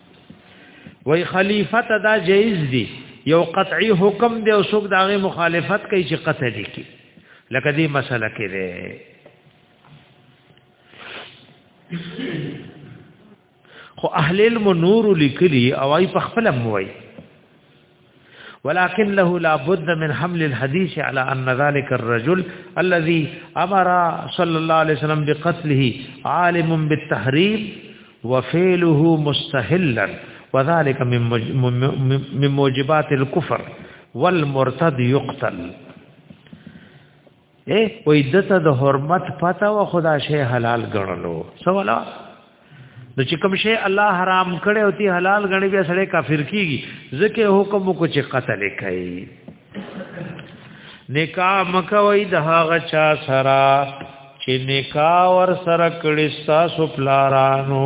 وای خلیفہ ته دا جایز دی یو قطعی حکم دی او څوک داغه مخالفت کوي چې قطع دي کی لکه دې مسله کې ده خو اهل علم نور لیکلی او ای په خپل موي ولكن له لا بد من حمل الحديث على أن ذلك الرجل الذي أمر صلى الله عليه وسلم بقتله عالم بالتحريم وفعله مستحلا وذلك من موجبات الكفر والمرتد يقتل اے وې دته د حرمت پتا و خدا شی حلال ګڼلو سوالا نو چې کوم شی الله حرام کړي او تی حلال غني بیا سړی کافر کیږي ځکه حکم کو چې قتل کوي نکاح مکوي د هغه چا سره چې نکاح ور سره کړي تاسو پلارانو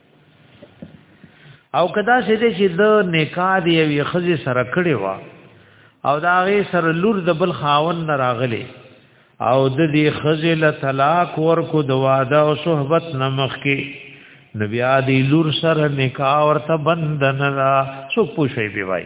او کدا سې دې چې د نکاح دی وی خزي سره کړي وا او دا غي سره لور د بل خاون نه راغلي او د دې خزي له طلاق ورکو د واده او صحبت نمخ کې نبي ادي لور سره نکاح ورته بند نه را څوک پوښي بي وای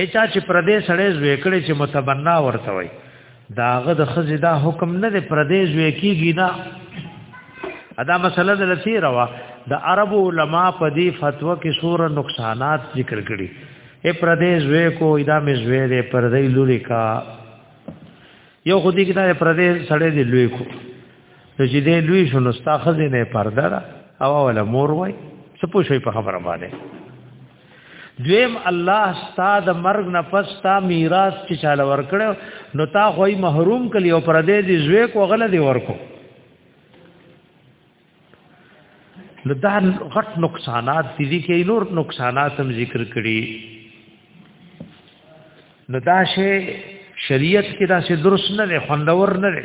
اچا چې پردې سړې زوی کړي چې متبنا ورته وي داغه د خزې دا حکم نه دی پردې زوی کیږي نه ادا مسله د لسی روا د عرب علما په دې فتوا کې سور نقصانات ذکر کړي اے پردې زوی کو ادا مې زوی دې پردې لوري کا یو خو دې کې دا پردې سړې دې لوی کو نو چې دې لوی شنو ستا خزې نه پرده او ولا مور وای څه پوښي په خبره باندې دویم الله ستا د مرګ نه پس تا میراث چې چاله ورکړو نو تا خوې محروم کړي او پر دې دې زوی کو غل دې ورکو نو دا غټ نقصانات دي کې نور نقصانات هم ذکر کړي نو دا شی شریعت کې دا شی درست نه دی خوندور نه دی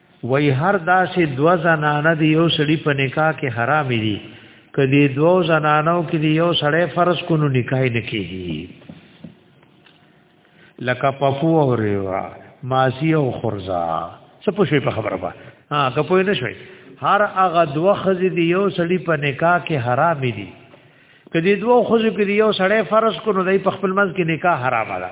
وای هر داسې دو زنانه دی یو سړی په نکاح کې حرام دي کدی دو زنانو کې دی یو سړی فرض کو نو نکاح نه کیږي لکه پفو او ریوا ماسی او خرزا څه پوښي په خبره با ها کپوی نه شوي هر هغه دو خزې دی یو سړی په نکاح کې حرام دي کدی دو خزې کې دی یو سړی فرض کو نو دی په خپل منځ کې نکاح حرام ده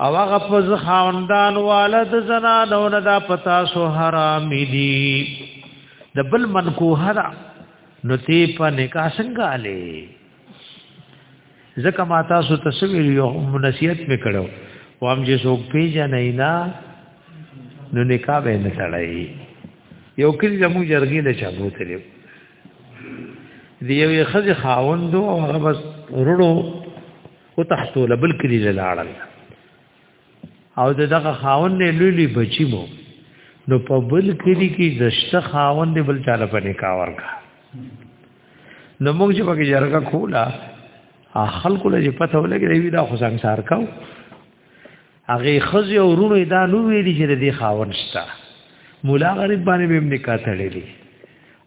او هغه پز خاوندان والد زنانو نه دا پتا سو حرام دي د بل منکوه دا نو تی په نکاح څنګه علي زکه ما تاسو تسویل یو نصیحت وکړو وام چې څوک پیژنې نه نو نکاح به نه تړای یو کلی زمو جرګې له چابو تلو دی یو خځه خاوند او هغه بس ورړو خو تختو لبل کلی لاړل او دغه خاون نه لوی لوی بچی مو نو په بل کلی کې د شته خاون دی بل چاله په نکاح ورکا نو موږ چې پکې جرګه کولا اخل کوله چې پته ولګي وی دا خو څنګه سار کاو هغه خزي او رونو دا نو ویلي چې د خاون شته مولا غریب باندې به نکاح تړلې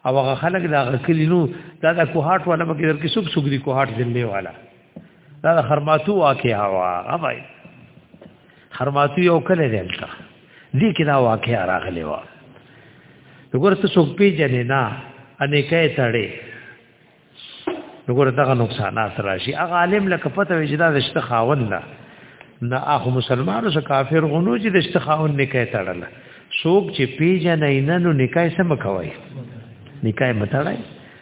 او هغه خلک دا غکلی نو دا د کوهاټ والا مګر کې سوق سوق دي کوهاټ ذلې والا دا د خرماتو واقعا وا اوای خرماتو یو کله دلته دې کې دا واقعا راغلی و وګوره ته څوک پیژنې نه انیکه تړې وګوره دغه نقصانات راشي هغه عالم لکه پته وي چې دا د شته خاون نه نه اخو مسلمانو سره کافر غونو چې د شته خاون نه کوي تړل څوک چې پیژنې نه نو نکای سم کوي نکای متړای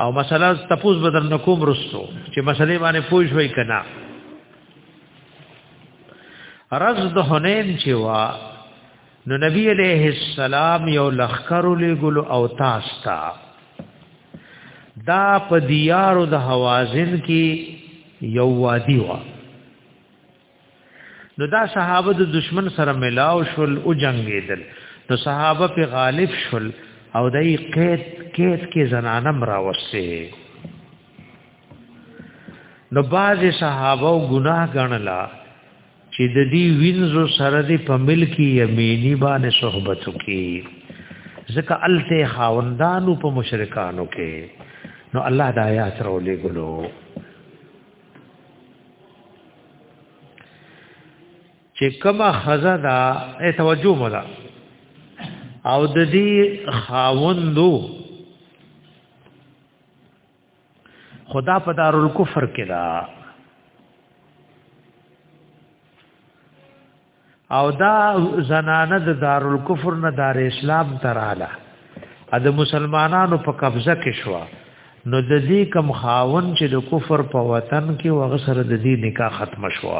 او مسله تپوس بدر نکوم رسو چې مسلې باندې پوه شوي کنا رز د حنین چې وا نو نبی علیہ السلام یو لخر لګل او تاستا دا په دیارو د حوازن کې یو وادي وا نو دا صحابه د دشمن سره ملاو شول او جنگیدل نو صحابه په غالب شول او دای قید قید کې زنانم راوسته نو باز صحابه او ګناه غنلا چې د دې وینځو سره د پمل کې یمینی باندې صحبت وکي ځکه الته خاوندانو په مشرکانو کې نو الله د آیات راولې ګلو چې کما خزه دا ای توجه مولا او د دې خاوندو خدا په دارالکفر کې دا او دا زنانه د دارالکفر نه دار اسلام تراله ا د مسلمانانو په قبضه کې شو نو د دې کم خاون چې د کفر په وطن کې وغسر د دې نکاح ختم شو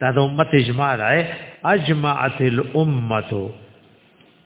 دا د امت اجماع ده اجمعت الامه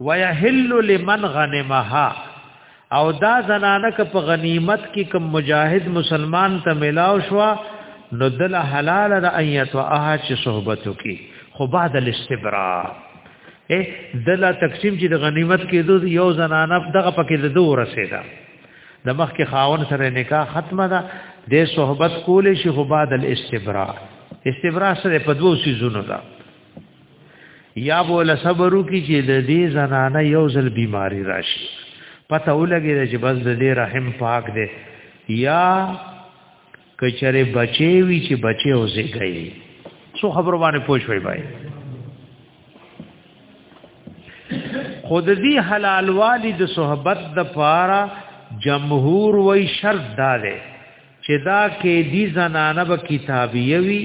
ويحل لمن غنمها او دا زنانه که په غنیمت کې کوم مجاهد مسلمان ته ملاو شو نو دل حلال را ایت واه چې صحبت وکي خو بعد الاستبراء اے دل تقسیم چې د غنیمت کې دو یو زنانه دغه پکې د دوه رسیدا د مخ کې خاون سره نکاح ختمه ده د صحبت کولې شي خو بعد الاستبراء استبراء سره په دوه سيزونو ده یا بول صبرو کی چې د دې زنانه یو ځل بیماری راشي پته ولګی چې بس د دې رحم پاک دی یا کچره بچي وی چې بچي اوسې گئی سو خبر باندې پوښوي بای خود دې حلال والد صحبت د پاره جمهور وای شرط داله چې دا کې دي زنانه به کتابیوي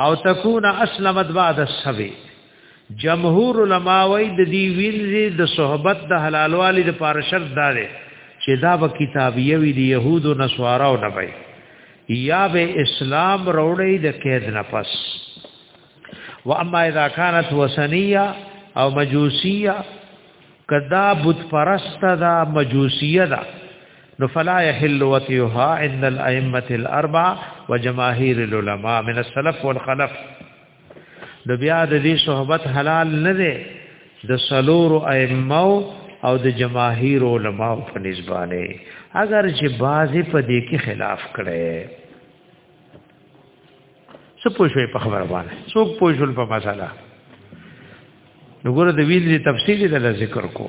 او تكون اسلمت بعد السبي جمهور علما وای د دی وینځي د صحبت د حلالوالي د پاره شرط دا دی چې دا به کتابیه وی دی يهود او نصارا او نه وای یا به اسلام روړی د قید نه پس و اما اذا كانت وثنيه او مجوسيه کدا بت پرست دا مجوسیه دا نو فلا يحل وطيها عند الائمه الاربع وجماهير العلماء من السلف والخلف نو بیا د دې صحبت حلال نه دی د سلور ائمه او د جماهیر علما په نسبانه اگر چې بعضی په دې کې خلاف کړي څه پوښوي په خبره باندې څوک پوښول په مساله نو ګوره د ویل تفصیل د ذکر کو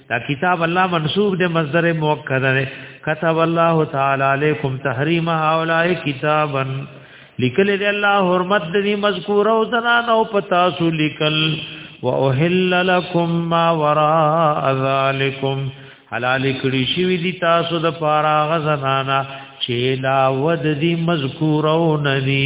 دا کتاب الله منصوب دے مصدر موکد دے کتب الله تعالی علیکم تحریم هؤلاء کتابا لیکل دی الله حرمت دی مذکور او زنان او پتا سو لیکل واحل لكم ما وراء ذلكم حلال کړي شوی دی تاسو د پارا غزنانا چې لا ود دی مذکور او ندی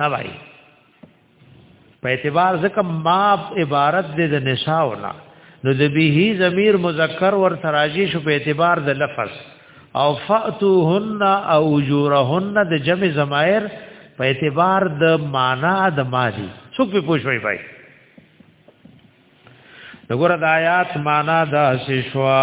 ها بھائی په اعتبار ځکه ما عبارت دې د نساونه نو د به ضمیر مذکر ور تراجی شو په اعتبار د لفظ او فاتوهن او اجورهن د جمع زمایر په اعتبار د معنا د ماضی څوک په پوښوي بھائی دغه د آیات معنا د شوا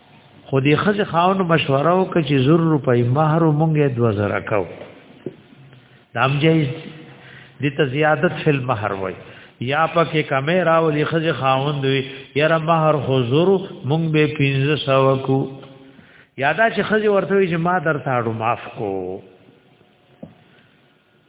خو دې خزه خاون مشوره وکړه چې زر روپۍ مہر مونږه 2000 کاو دام جایز دي ته زیادت فل مہر وای یا پکې کمې راولې خزه خاون دوی یاره مہر خو زر مونږ به 1500 کو یادا چې خزه ورته وي چې ما درته اړو معاف کو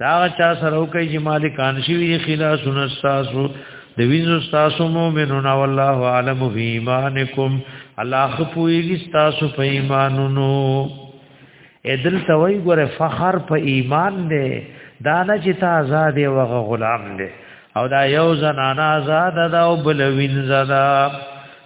دا چا سره کوي چې مالکان شي وي خلا سنت تاسو د وینځو تاسو مؤمنون والله عالم فی ایمانکم الله خپویږي تاسو په ایمانونو ادل توي ګره فخر په ایمان دی دا نه چې تا آزاد او غلام دی او دا یو زنانه آزاد ده او بل وینځه ده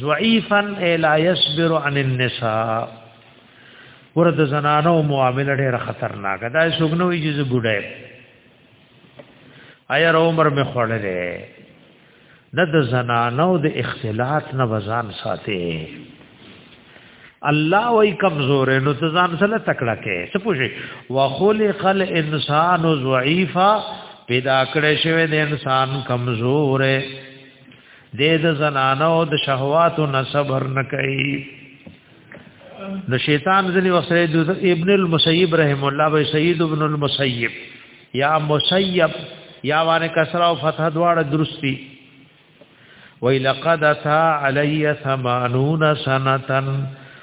ضعیفا لا یصبر عن النساء ورته زنانو معاملې ډېر خطرناک دا شګنو یې چې ګډه آیا عمر می خړلې د د زنانو د اختلاط نه وزن ساتي الله وای کمزور نو ته ځان سره تکړه کې څه پوښي وخلق الانسان ضعیفا پیدا کړې شوی د انسان کمزور دې د زنانو د شهواتو نه صبر نه کوي نو شیطان ځنی وخت ابن المسیب رحم الله به سید ابن المسیب یا مسیب یا باندې کسرا او فتح دواړه درستی وی لقد تا علی 80 سنتن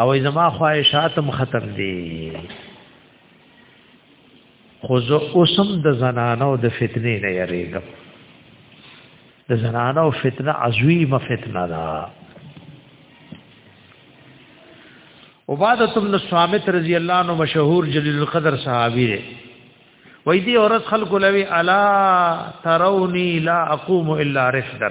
او زما خواهشاتم ختم دي خو زه اوسم د زنانو د فتنې نه یریږم د زنانو فتنه عظیمه فتنه ده عبادت بن صامت رضی الله عنه مشهور جلیل القدر صحابی دی وای دی عورت خلق لوی الا ترونی لا اقوم الا رفدا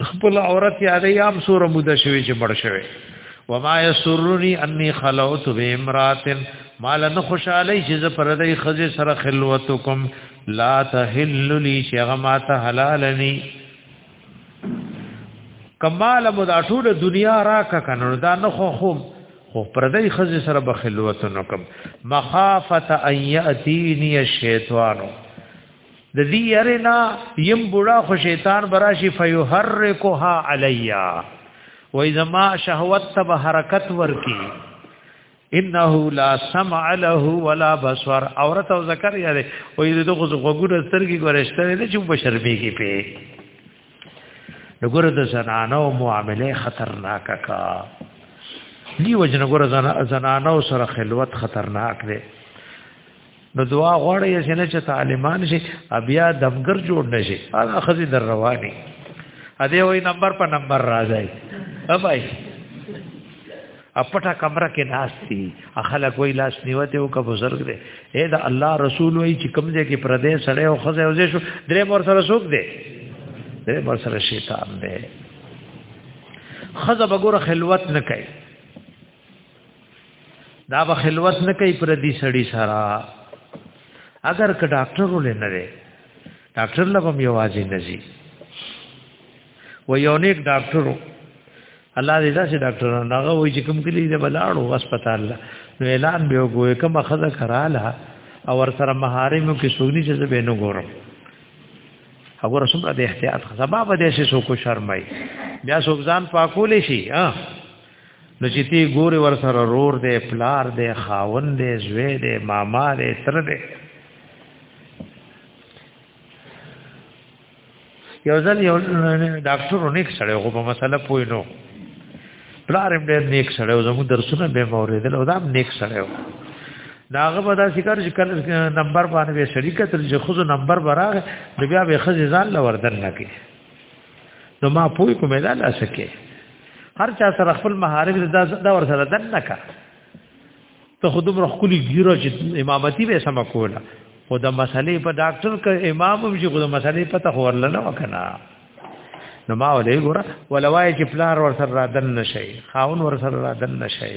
خپل عورت یادې عام سور موده شوی چې مړ شوی و ما یسرنی انی خلوت به امرات مال نه خوشاله چې ز پر دې خزه سره خلوت کوم لا تحل لی شغمات حلالنی کمال مدا ټول دنیا راک کنه دا نه خو خو خو پردای خزه سره بخلوت نکم مخافت ان یاتینی الشیطانو د دې يرنا يم بوډا خو شیطان براشي فيحركها عليا وای زما شهوت ته حرکت ورکی انه لا سمع له ولا بصر عورت او ذکر یاره وای دغه غوګره سترګي ګورشته نه چې په شرمېږي په دغه د زنانو معامله خطرناک کا دی وجنه ګور زنانو سره خلوت خطرناک دی نو دعا غواړي چې نه چې طالبان شي بیا دمګر جوړ نشي هغه خزي در رواني ا دې وای نمبر په نمبر راځي ا بھائی اپټه کمره کې ناس دي اخلک وای لاس نیوته او کا بزرګ دې اے دا الله رسول وای چې کوم ځای کې پردې سره او خزه او شو درې مور سره سوق دې درې مور سره شیطان دې خزه بګور خلوت نه کوي دا به خلوت نه کوي پر دې سړی سره اگر که ډاکټر ولې نه دی ډاکټر لبم یوازې نه زی و یو نیک ډاکټر الله دې داسې ډاکټر نه هغه وایي چې کوم کلی دې بلاړو هسپتال نو اعلان به وګوي کوم خزه کراله او ور سره محارمو کې سونی چې به نه ګورم هغه رسول د احتیاط سبب دې شي سو کو شرمای بیا سوګزان پاکول شي ها نو چې تی ګوري ور سره رور دی پلار دی خاون دی زوی دی ماما دی تر دی یو ځل یو ډاکټر ونیک سره غو په مسله پوی نو پلار هم ډېر نیک سره او زموږ درسونه به موریدل او دا هم نیک سره و داغه به دا شکر چې کله نمبر باندې شریکه تر چې خود نمبر براغه بیا به خزې ځان لوردن نه کی نو ما پوي کوم دا لاسکه هر چا سره خپل مهارت دا دا ور سره دن نه کا ته خودم رخ کلی ګیرو چې امامتی به سم کوله خو د مسلې په ډاکټر ک امام هم چې خو د مسلې پته خو ورل نه وکنا نو ما ولې ګوره ولوای چې پلار ور سره را دن نشي خاون ور سره را دن نشي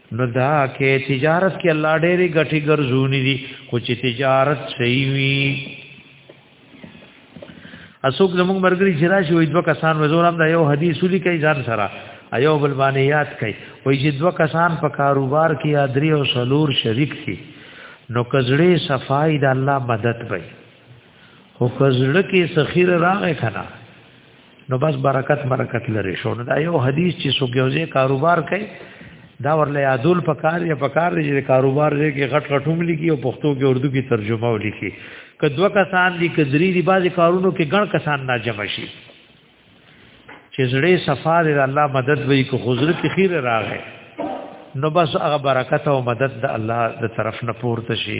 نو دا کې تجارت کې الله ډېری غټي ګرځونی دي خو چې تجارت صحیح وي اسوک زموږ مرګري چې راشي وي دوه کسان وزور هم دا یو حدیث ولي کوي ځان سره ایو بل باندې یاد کوي وي چې دوه کسان په کاروبار کې ادري او سلور شریک شي نو کزړې صفای د الله مدد وي خو کزړه کې سخیر راغې کنا نو بس برکت برکت لري شو نو دا یو حدیث چې سوګیوزه کاروبار کوي دا ورله یادول پکار یا پکار دی چې کاروبار دې کې غټ غټوم لیکي او پښتو کې اردو کې ترجمه ولیکي که دوه کسان دي که درې دي بعضې کارونو کې ګڼ کسان نه جمع شي چې زړې صفا دی الله مدد وي که خزر کې خیر راغی نو بس هغه برکت او مدد د الله د طرف نه پورته شي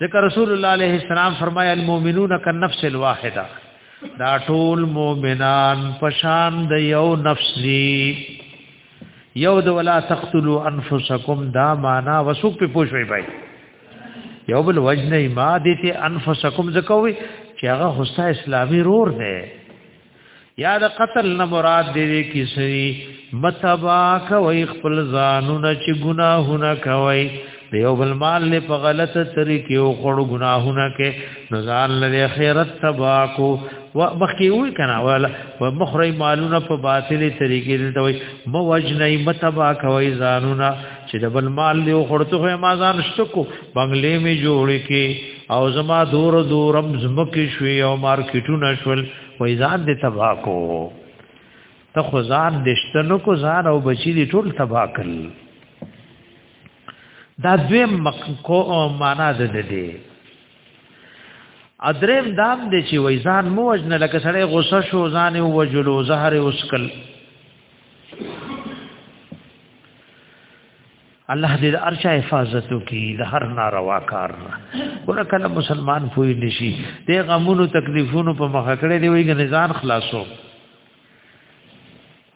ځکه رسول الله علیه السلام فرمایي المؤمنون کالنفس الواحده دا ټول مؤمنان پشان د یو نفس دی یو د ولا تقتلوا انفسکم دا معنا وسوک په پوښوي پای یو بل وجنه ما دي ته انفسکم زکوي چې هغه حسا اسلامي رور دی یا د قتل نه مراد دې کی سری متبا کوي خپل ځانونه چې ګناهونه کوي د یو بل مال له په غلطه طریقې او خړ ګناهونه کې نو ځان له خیرت تبا کو و مخکې وی کنه ولا و مخری مالونه په باطلې طریقې دلته وي مو وجنې متبا کوي ځانونه چې د بل مال له خړتوه ما ځان شتکو بنگلې می جوړې کې او زما دور دورم زمکه شوي او مارکیټونه شول وای ځان دې تبا کو ته خو ځان دشتنو کو ځان او بچی دې ټول تبا کړل دا دوی مکو معنا ده دې ادریم دام دې چې وای ځان مو وجنه لکه سړی غوسه شو ځان او وجلو زهر اوسکل الله دې ارچا حفاظت وکي د هر ناروا کار ور کله مسلمان پوي نشي د غمونو تکلیفونو په مخ کړه دی وي غنزان خلاصو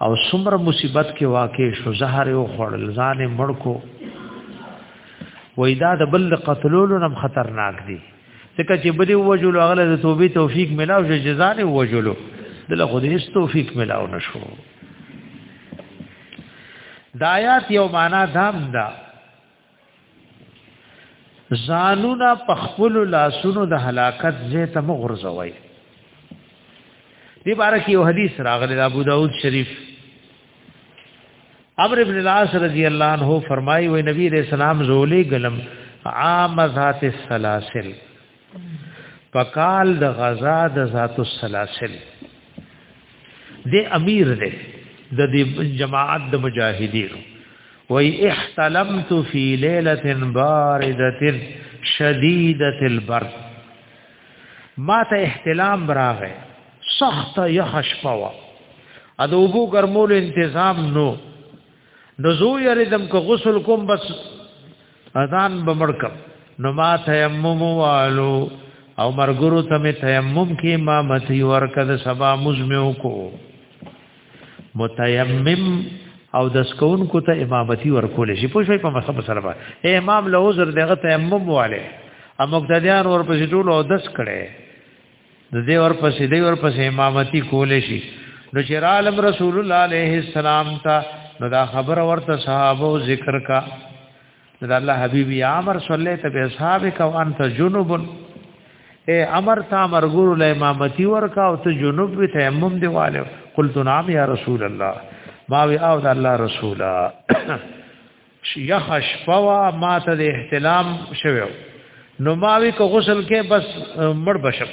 او څومره مصیبت کې واقع شو زهر او خړل ځان مړکو وېدا د بل قتلولو نم خطرناک دي ځکه چې بده وجلو هغه د توبې توفیق ملاو چې جزا نه وجلو دله خو دې توفیق ملاو نشو د آیات یو معنا دام دا ځانونه په خپل لاسونو د هلاکت زه ته مغرزوي دې بارے کې یو حدیث راغلی ابو داود شریف عمرو ابن العاص رضی الله عنه فرمایي وي نبی رسول الله زولې غلم عام ذات السلاسل پکال د غزا د ذات السلاسل د امیر دی د جماعت د مجاهدین وای احتلمت فی لیلۃ بارده شدیدۃ البرد ما ته احتلام راغې سخت یخ شپه وا د اوبو ګرمولو تنظیم نو نو زو یریدم که غسل کوم بس اذان بمړکم نو ما تیمم والو او مرګرو ته می تیمم کې امامت ورکه د سبا مزمو کو متیمم او د سکون کو ته امامتی ورکول شي په شوي په مسب سره با امام له عذر دغه تیمم والے ا مقتدیان ور پسې ټول او دس کړي د دې ور پسې دې ور پسې امامتی کول شي نو چې عالم رسول الله عليه السلام ته نو دا خبر ورته صحابه ذکر کا دا الله حبيب يا امر صليت باصحابك وانت جنوب اے امر تا مرګور له امامتي ورکا او ته جنوب وي تيمم دی والو قلت نعم يا رسول الله ما وی او د الله رسولا یخش فوا ما ته د احتلام شوو نو ما وی کو غسل کې بس مړ بشم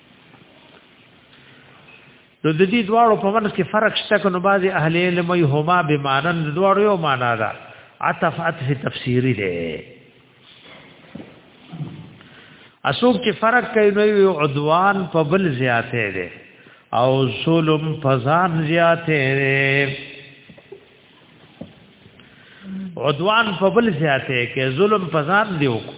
نو د دې دواړو په منځ کې فرق شته کنه بعضي اهل علم یې هما به مانن د دواړو یو معنا ده عطف عطف تفسیری ده اسوب چې فرق کوي نو یو عدوان په بل زیاته ده او ظلم په ځان زیاته ده عدوان په بل زیاته کې ظلم په ځان دی وکړو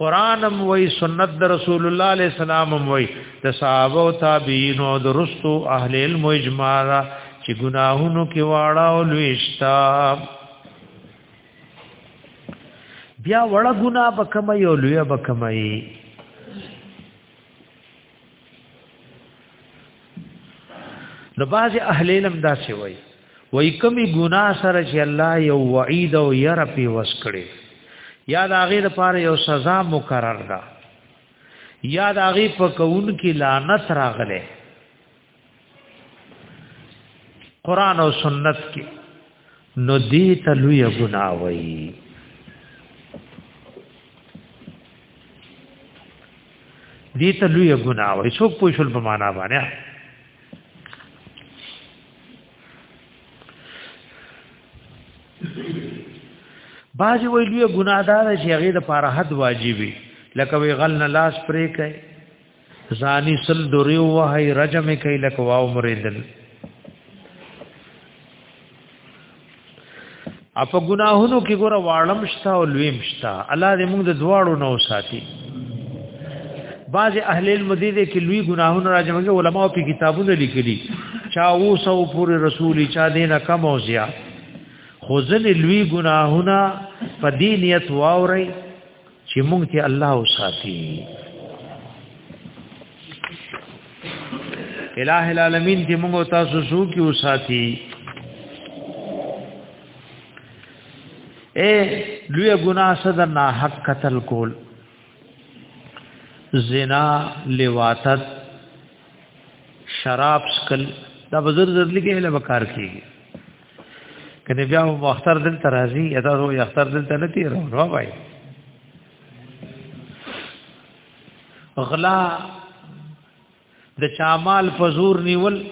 قرانم وای سنت د رسول الله علیه السلام وای د صحابه او تابعین او د رسو اهل علم اجماع چې ګناهونو کې واړه او لويشتا بیا وړه ګنا به کم یو لوی به کم ای نو باز اهل علم دا سی وای وای کمی ګنا سره چې الله یو وعید او ير په وس کړي یا دا غي د پاره یو سزا مقرر ده یا دا غي په کون کې لعنت راغله قران او سنت کې نو دې ته لوی ګنا وای دې ته لوی ګنا وای څوک پوښل په معنا باندې باج وی لوی ګنادار چې هغه د پاره حد واجبې لکه وی غل نه لاس پرې کوي ځاني سل دوری وه رجم کوي لکه واو مریدل اپ ګناهونو کې ګوره واړم شتا او لویم شتا الله دې موږ د دواړو نو ساتي بعض اهل المدید کې لوی ګناهونه راځي علماء په کتابونو لیکلي چا وو سو پوری رسول چا دینه کم او زیا خو ځل لوی ګناهونه په دینیت واوري چې مونږ ته الله وساتي الہ العالمین چې مونږ تاسو سو کې وساتي اے لوی ګناه صد نه حق قتل کول زنا لواتت شراب سکل دا بزرگ زرلی کې له وکار کیږي کنه بیا مو اختر دل ترازی ادا رو اختر دل ته نه تیر نو وای غلا د چامال فزور نیول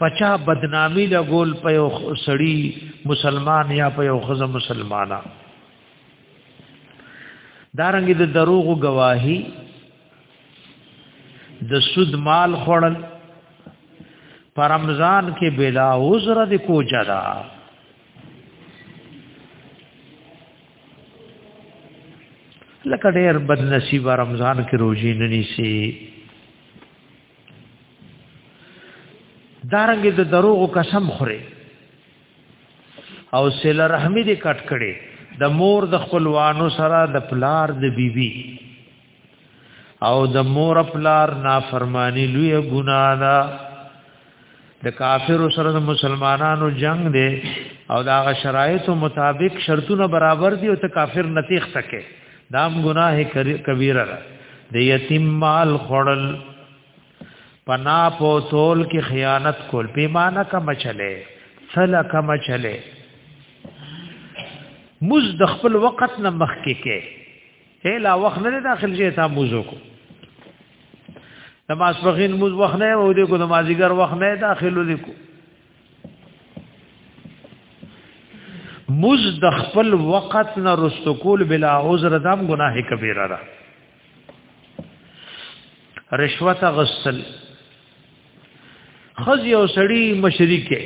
پچا بدنامی لګول په یو سړی مسلمان یا په یو خزه مسلمانا دارنګ د دروغ گواهی د سود مال خړل پر رمضان کې بلا عذر د کوجا دا لکه ډېر بد نصیب رمضان کې روزي نه نیسي دارنګ د دروغ قسم خوري او سل رحمی دې کټ کړي د مور د خپلوانو سره د پلار د بیبي بی او د مور پلار نافرمانی لوی ګناه ده د کافر سره د مسلمانانو جنگ دی او دا غ شرایط مطابق شرطونه برابر دي او ته کافر نتیخ تکې دام گناه کبیره ده د یتیم مال خړل پنا په تول کې خیانت کول پیمانه کم چلے سل کم چلے مز د خپل وخت نه مخ کې کې هي لا وخت نه داخل شي تا موزو کو نماز فخین موز وخت نه و دې کو نمازګر وخت نه داخل و دې کو موز د خپل وخت نه رستقول بلا عذر دام گناه کبیره ده رشوت غسل خز یو سړی مشرکه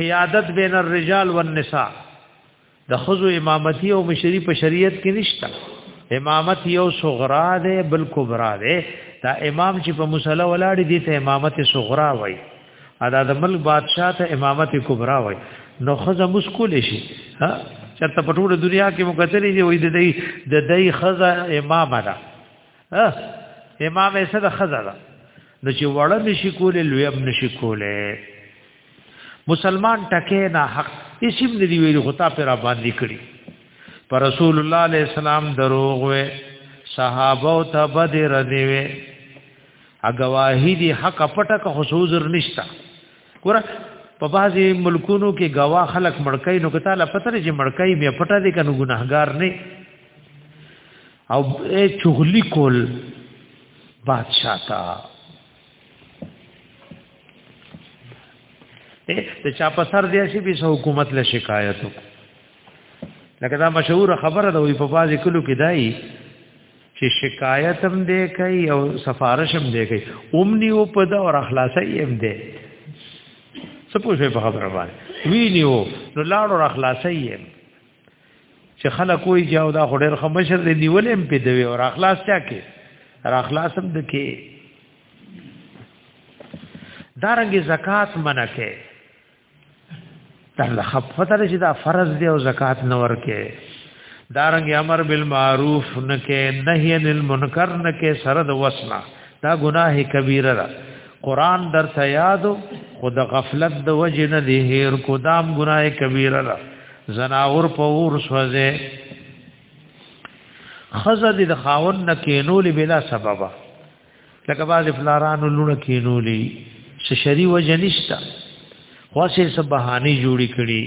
قیادت بین الرجال والنساء د خزو امامتی او مشری په شریعت کې نشته امامت یو صغرا ده بل کبرا ده دا امام چې په مصلی ولاړ دي ته امامت صغرا وای ادا د ملک بادشاہ ته امامت کبرا وای نو خزه مسکول شي ها چرته په ټوله دنیا کې مقتلی دی وای د دې د دې خزه امام ده ها امام یې سره خزه ده نو چې وړه نشي کولې لوی هم نشي کولې مسلمان ټکه نه حق اسیم دې ویل خطا پر باندې کړی پر رسول الله علیه السلام دروغ وې صحابه او تبد رضی وې اګواهی دی حق پټه که خصوص نشتا ګور په بعضی ملکونو کې گواه خلق مړکای نو کته لا پتر چې مړکای بیا پټه دي کنو ګناهګار نه او چغلی کول بادشاہ تا ته چا په سر دی شي به حکومت له شکایت لکه دا مشهور خبره ده وي په بازي کلو کې دای چې شکایت هم دی کوي او سفارش هم دی کوي اومني او په دا او خلاصي هم دی څه پوښې په خبره باندې وی نیو نو لاړو اخلاصي چې خلک وایي چې او دا خو ډېر ښه مشر دی نیولې هم پې دوي او راخلاص چا کې راخلاص هم د کې دارنګې زکات منع کې دا له خفته چې دا فرض دی او زکات نه ورکې دارنګې امر بالمعروف نه کې نهي عن المنکر نه کې سره د وسنا دا ګناه کبیره ده قران در سیادو خود غفلت د وجه نه دی هیر کو دام ګناه کبیره ده زناور په اور سوځي خزه د خاون نه کینولې بلا سبب لکه باز فلارانو لونه کینولې څه شری وجه نشتا خاصه سب بهانه جوړی کړي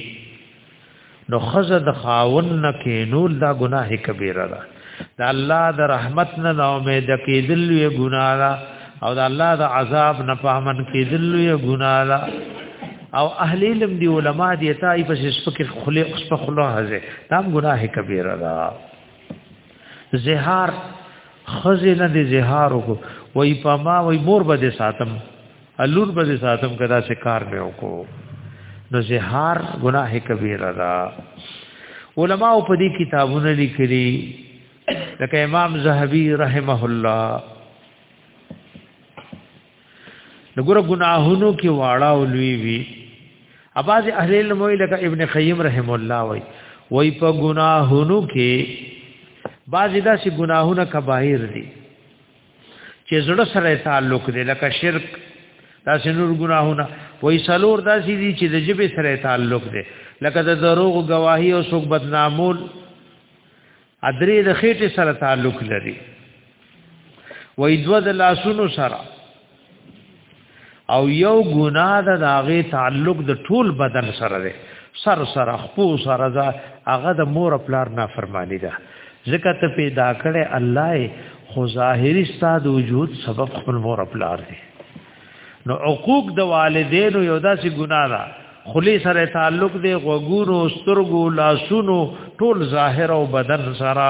نو خزه د خاون نه کینول دا ګناه کبیره ده د الله د رحمت نه نو امید کېدل یو ګناه ده او د الله د عذاب نه پامن کېدل یو ګناه ده او اهل علم دی علما دی تای په سپکه خله خپل خله هزه تام ګناه کبیره ده زهار خزنه دی زهار کو وای پما وای مور به ساتم الور به ساتم کدا سه کار مې وکړو نو زهار گناه کبیره ده علماء په دې کتابونه لیکلي لکه امام زهبي رحمه الله دغه ګناهونو کې واړه او لوی وي اباز اهل علم وی لکه ابن قیم رحم الله وی وی په ګناهونو کې بعضی داسې ګناهونه کبایر دي چې زړه سره تعلق دی لکه شرک داسې نور ګناهونه وای سلور داسې دي چې د جبه سره تعلق دی لکه د دروغ گواهی او څوک بدنامول ادرې د خېټه سره تعلق لري وای دو د لاسونو سره او یو ګناه ده د هغې تعلق د ټول بدن سره دی سر سره خپو سره دا هغه د مور پلار نه فرمانی ده ځکه ته پیدا کړې الله خو ظاهری ستاد وجود سبب خپل مور پلار دی نو عقوق د والدینو یو داسې ګناه ده خلی سره تعلق دی غوګونو سترګو لاسونو ټول ظاهر او بدن سره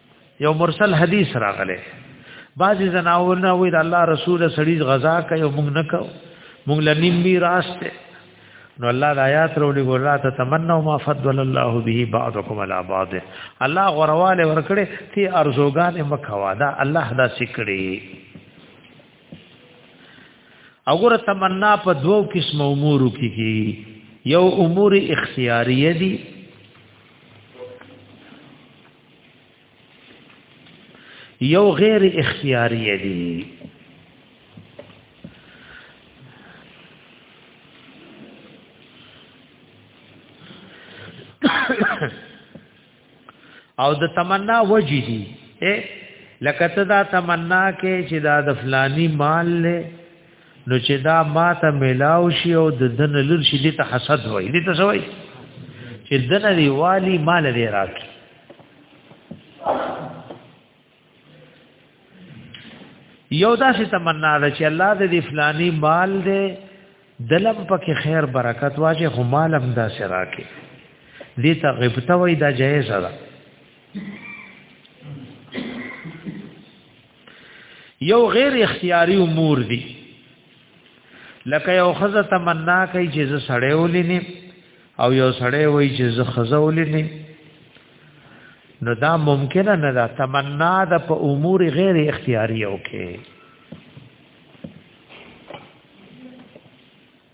یو مرسل حدیث راغله بعضی زناورنا وی د الله رسول سړي غزا کوي موږ نه کو موږ لنیم می راسته نو الله د آیات وروړي ګور لا تتمنوا ما فضل الله به بعضکم علی بعض الله غرواله ورکړي تی ارزوګان مکوا دا الله دا سکړي وګوره تمنا په دوو قسم امور کې کی یو امور اختیاریه دي یو غیر اختیاری دی او د تمنا وجې دي لکه ته دا تمنا کې چې دا د فلانی مال له نو چې دا ما ته ملاو شي او د دن لور شي دې ته حسد وای دې ته سوای چې دن دی والی مال دې راک یو داسې تمنا ده چې الله دې فلانی مال دې دلم پکې خیر برکت واجه هم مالم دا سره کې دې ته غبطه وای دا جایز ده یو غیر اختیاري امور دي لکه یو خزه تمنا کوي چې زه سړی ولینی او یو سړی وای چې زه خزه ولینی نو دا ممکن نه ده تمنا د په امور غیر اختیاري او کې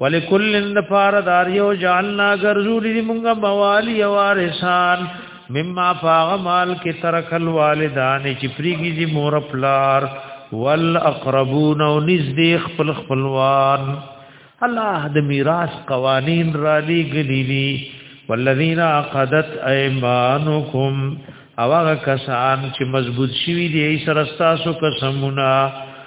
ولکل لپاره دار یو جعلنا غرزولی دی مونږه موالی وارثان مما فاغ مال کې ترکل والدان چې پریږي دی مور پلار والاقربون او نزدې خپل خپلوان الله د میراث قوانین را لګلی دي والذین عقدت ایمانکم او هغه کسان چې مضبوط شوی دی سره تاسو قسمونه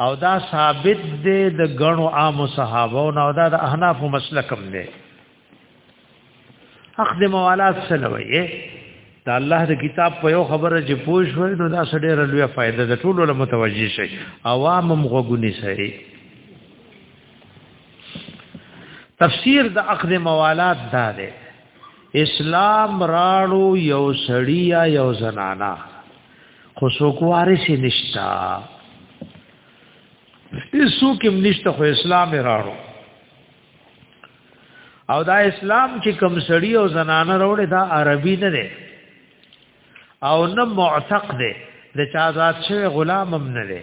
او دا ثابت دی د غنو عام صحابه او نو دا د احناف مسلکم دی حق د موالات سلوي دا الله د کتاب په یو خبره چې پوه شوي نو دا سړي رلوي فائدہ د ټولو له متوجي شي عوام هم غوګونی شي تفسیر د اخذ موالات دا دی اسلام راړو یو سړی یا یو زنانا خو څوک وارث نشتا هیڅو کې نشته خو اسلام راړو او دا اسلام چې کم سړی او زنانه راوړي دا عربي نه دی او نه معتق دی د چا ذات شوی غلام هم نه دی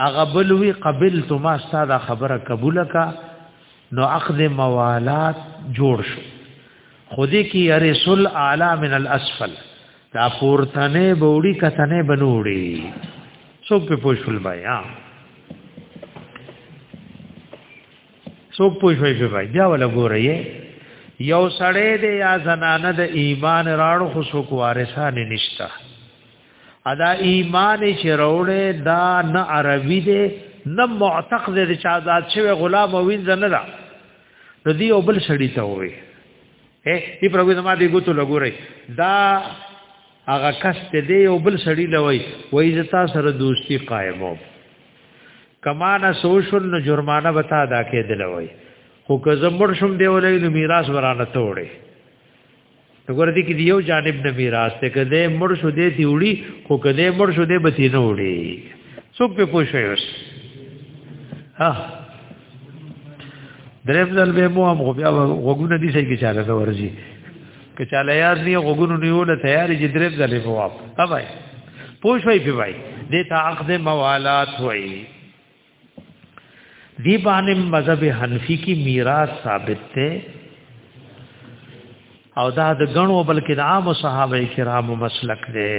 هغه بل وی قبل تو ما ستاده خبره قبول کا نو اخذ موالات جوړ شو خودی کی رسول اعلی من الاسفل دا پورتنه بوډی کتنه بنوړي څوک په پوښل بیا څوک پوښوي په بیا بیا ولا ګورې یو سړی دی یا زنانه د ایمان راړو خو څوک وارثان نشته ادا ایمان چې روړې دا نه عربي دی نه معتقد دی چې آزاد شوی غلام او وینځ نه دا نو دی او بل سړی ته وي اے دی پرګو زما دی ګوتو لګوري دا هغه کس ته دی او بل سړی لوي وای زتا سره دوستی قائمو کمانه سوشل نو جرمانه وتا دا کې دلوي خو که زمړ شوم دی ولې نو میراث ورانه توړي وګوره دي کې دی یو جانب نه میراث ته کده مړ شو دې تی وړي خو کده مړ شو دې بتی نه وړي څوک په پوښي اوس ها دریم ځل به مو هم خو بیا وګونه دي چې چاله دا ورځي که چاله یاد نه وګونو نیول تیاری چې دریم ځل به واپ اوبای پوښي په وای دې ته عقد موالات وای دی باندې مذهب حنفي کې میراث ثابت دی او دا د غنو بلکې د عام صحابه کرامو مسلک دی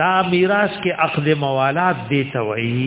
دا میراث کې عقد موالات دی ته وایي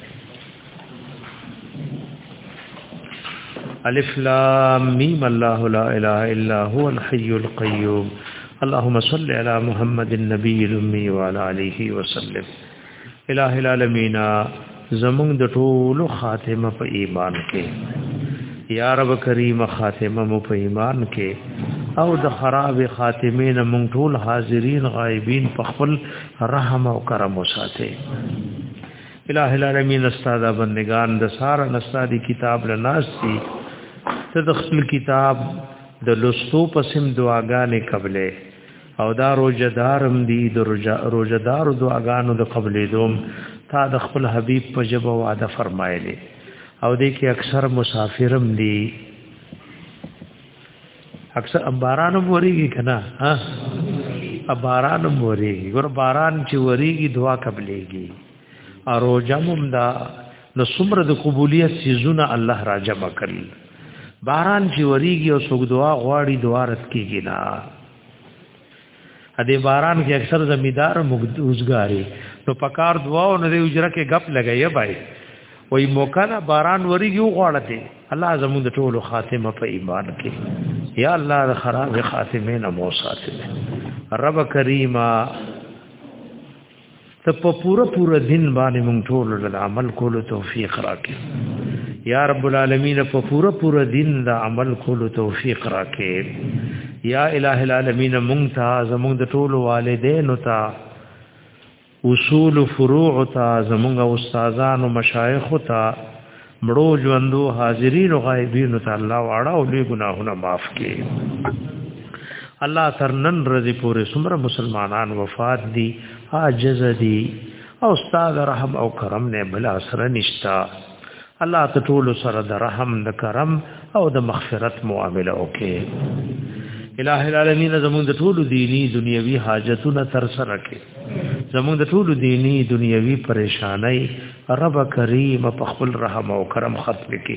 الف لام میم الله لا اله الا هو الحي القيوم اللهم صل على محمد النبي الامي وعلى اله وسلم اله العالمین زمون د ټولو خاتمه په ایمان کې یا رب کریم خاتمه مو په ایمان کې او د خراب خاتمه نه مونږ ټول حاضرین غایبین په خپل رحم او کرم وساته الہ العالمین استاد بندگان د سار نستادی کتاب لناسی ته د خپل کتاب د لستو پسم دعاګانې قبلې او دا روزدارم دی د روزدار دعاګانو د قبلې دوم تا د خپل حبیب په جواب وعده فرمایلی او دې کې اکثر مسافرم دی اکثر باران وریږي کنه ها باران وریږي ګور باران چې وریږي دعا قبلېږي ارو جمم دا نو څومره د قبولیت سيزونه الله را جمع کړل باران چې وریږي او څوک دعا غواړي دعا رات کیږي نه ا دې باران کې اکثر زمیدار مګوزګاری نو پکار دوا او نه اجره کې غپ لګي بای وای موقع نه باران وریږي غواړته الله زموږ د ټولو خاتمه په ایمان کې یا الله د خراب خاتمه نه مو ساتي رب کریمه ته په پوره پوره دین باندې مونږ ټول له عمل کولو توفیق راکې یا رب العالمین په پوره پوره دین دا عمل کولو توفیق راکې یا الہ العالمین مونږ ته زمونږ د ټول والدین ته اصول فروع ته زمونږ استادانو مشایخ ته مړو ژوندو حاضرین او غایبین ته الله واړه او لوی ګناهونه معاف کړي الله تر نن ورځې پورې څومره مسلمانان وفات دي عاجز دي او استاد رحم او کرم نه بل اثر نشتا الله ته ټول سره د رحم د کرم او د مغفرت معامله وکړي الہ العالمین زموږ د ټولو دینی دنیوي حاجتونه تر سره کړي زموږ د ټولو دینی دنیوي پریشانای رب کریم په خپل رحم او کرم ختم کی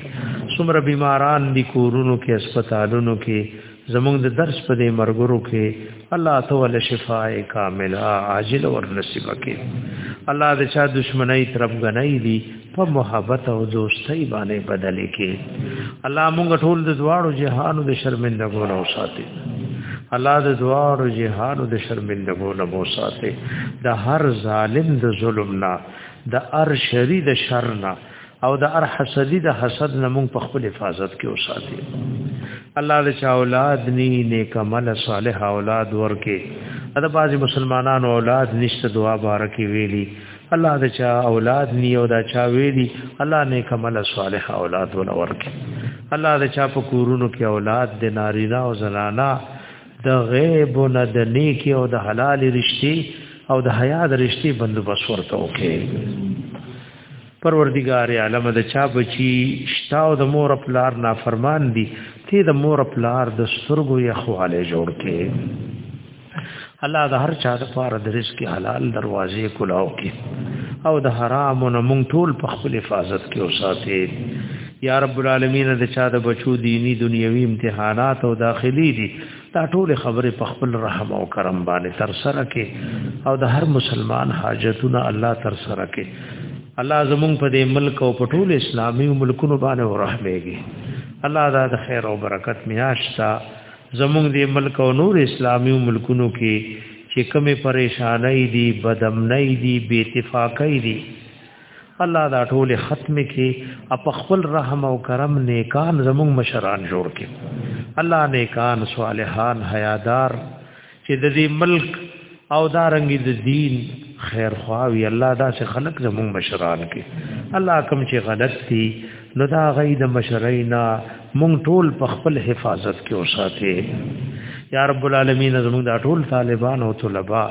څومره بیماران دي کورونو کې هسپتالونو کې زمونږ د درس په دې مرګرو کې الله تعالی شفای کامله عاجل ور نصیب کی الله د چا دشمنی طرف غنۍ دي په محبت او دوستۍ باندې بدل کی الله مونږ ټول د دواړو جهانو د شرمندګو نو ساتي الله د دواړو جهانو د شرمندګو نو ساتي د هر ظالم د ظلم نه د ار شری د شر نه او د ار حسدی د حسد نه مونږ په خپل حفاظت کې وساتي الله دې چا اولاد ني نیک عمل صالح اولاد ورکه دا بعضي مسلمانانو اولاد نشته دعا بارکي ویلي الله دې چا اولاد ني او دا چا ویلي الله نیک عمل صالح اولاد ول ورکه الله دې چا په کورونو کې اولاد د نارینه او زنانا د غیب نه د نیکی او د حلال رشتي او د حیا د رشتي بندوبست ورته وکړي پروردگار عالم د چا بچی شتا او د مور پلار نافرمان دي ته د مور پلار د سترګو یې خواله جوړ کړي الله د هر چا د پاره د رزق حلال دروازې کلاو کړي او د حرامو نه مونږ ټول په خپل حفاظت کې اوساتې یا رب العالمین د چا د بچو دینی دنیوي امتحانات او داخلي دي دا ټول خبره په خپل رحم او کرم باندې تر سره کې او د هر مسلمان حاجتونه الله تر سره کې الله زمونږ په دې ملک او په ټول اسلامي ملکونو باندې ورحمېږي الله دا د خیر او برکت میاشتا زمونږ دې ملک او نور اسلامي ملکونو کې چې کمی پریشانای دي بدمنای دي بے اتفاقای دي الله دا ټول ختم کی اپ خپل رحم او کرم نیکان زموږ مشران جوړ کی الله نیکان صالحان حیادار چې د دې ملک او دارنګ د دین خیر خواوی الله دا چې خلق زموږ مشران کی الله کوم چې غلط دي نو دا غي د مشرینا مونږ ټول په خپل حفاظت کې اوساته یا رب العالمین زموږ د ټول طالبان او طلبه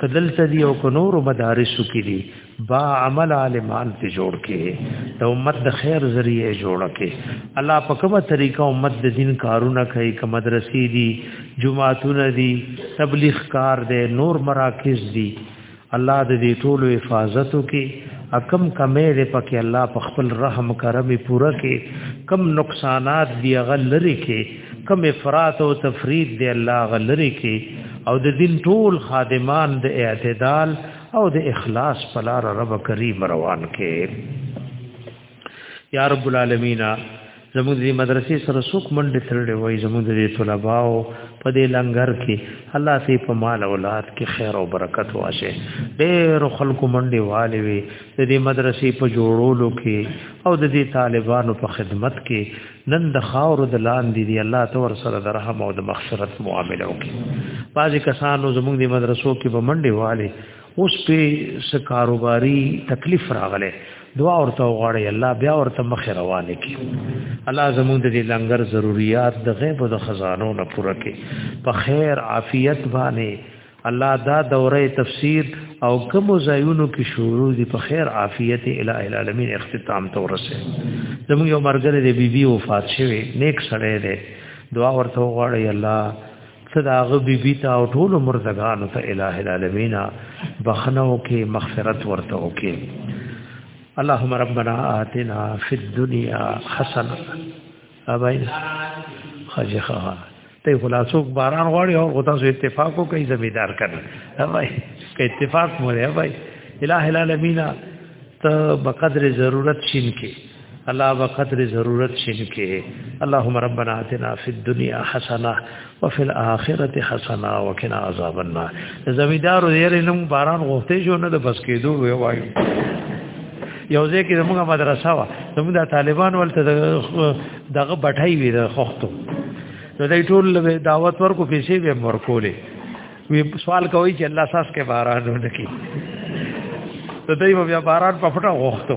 کدلته دی او کنور مدارسو کې دی با عمل عالمان ته جوړ کې د امت د خیر ذریعہ جوړ کې الله په کومه طریقه امت د دین کارونه کوي کوم مدرسې دي جمعهتون دي تبلیغ کار دي نور مراکز دي الله د دې ټولو حفاظت وکي اکم کمې دې پکې الله په خپل رحم کرم پوره کې کم نقصانات دی غلری کې کوم افراط او تفرید دی الله غلری کی او د دین ټول خادمان د اعتدال او د اخلاص په لار رب کریم روان کې یا رب العالمین زموږ دې مدرسې سره څوک منډه ترړې وای زموږ دې طلباو په دې لنګر کې الله سي په مال اولاد کې خیر او برکت واشه ډېر خلکو منډه والي وي دې مدرسې په جوړولو کې او دې طالبانو په خدمت کې نن د خاور د لاندې دی الله ته ور سره د رحم او د مغفرت معامله وکي بعضی کسانو زموږ د مدرسو کې په منډه والي اوس په س کاروباري تکلیف راغله دعا ورته غواړي الله بیا ورته مخ روانه کی الله زموږ د لنګر ضرورت د غیب او د خزانو نه پوره کی په خیر عافیت باندې الله دا دوره تفسیر او کوم ځایونو کې شروع دي په خیر عافیت الٰه العالمین اختتام ته ورسه زموږ یو مرګره دی بیبي وفات شوه نیک سره دی دعا ورته وغواړی الله صداغه بیبي تا او ټول مرزګانو ته الٰه العالمین بخنو کې مغفرت ورته وکي اللهم ربنا آتنا فی الدنیا حسنه ابای خاجه خوا ته خلاصو باران غواړي او غوتا سو اتفاق کو کوي زمیدار کړي ابای که اتفاق مو لري ابای الہ العالمین ته بقدر ضرورت شین کې الله بقدر ضرورت شین کې اللهم ربنا اتنا فی الدنیا حسنه وفي الاخره حسنا وقنا عذاب النار زمیدار یې نوم باران غوښته شو نه د بس کېدو وی وایو یو ځای کې زموږه مدرسه وا زموږ د طالبان ولته دغه بټای وی د خوختو نو دای ټول له دعوت ورکو پیسې به ورکولې وی سوال کوي چې الله ساس کې باران ونکي ته دای بیا باران په فټه غوښتو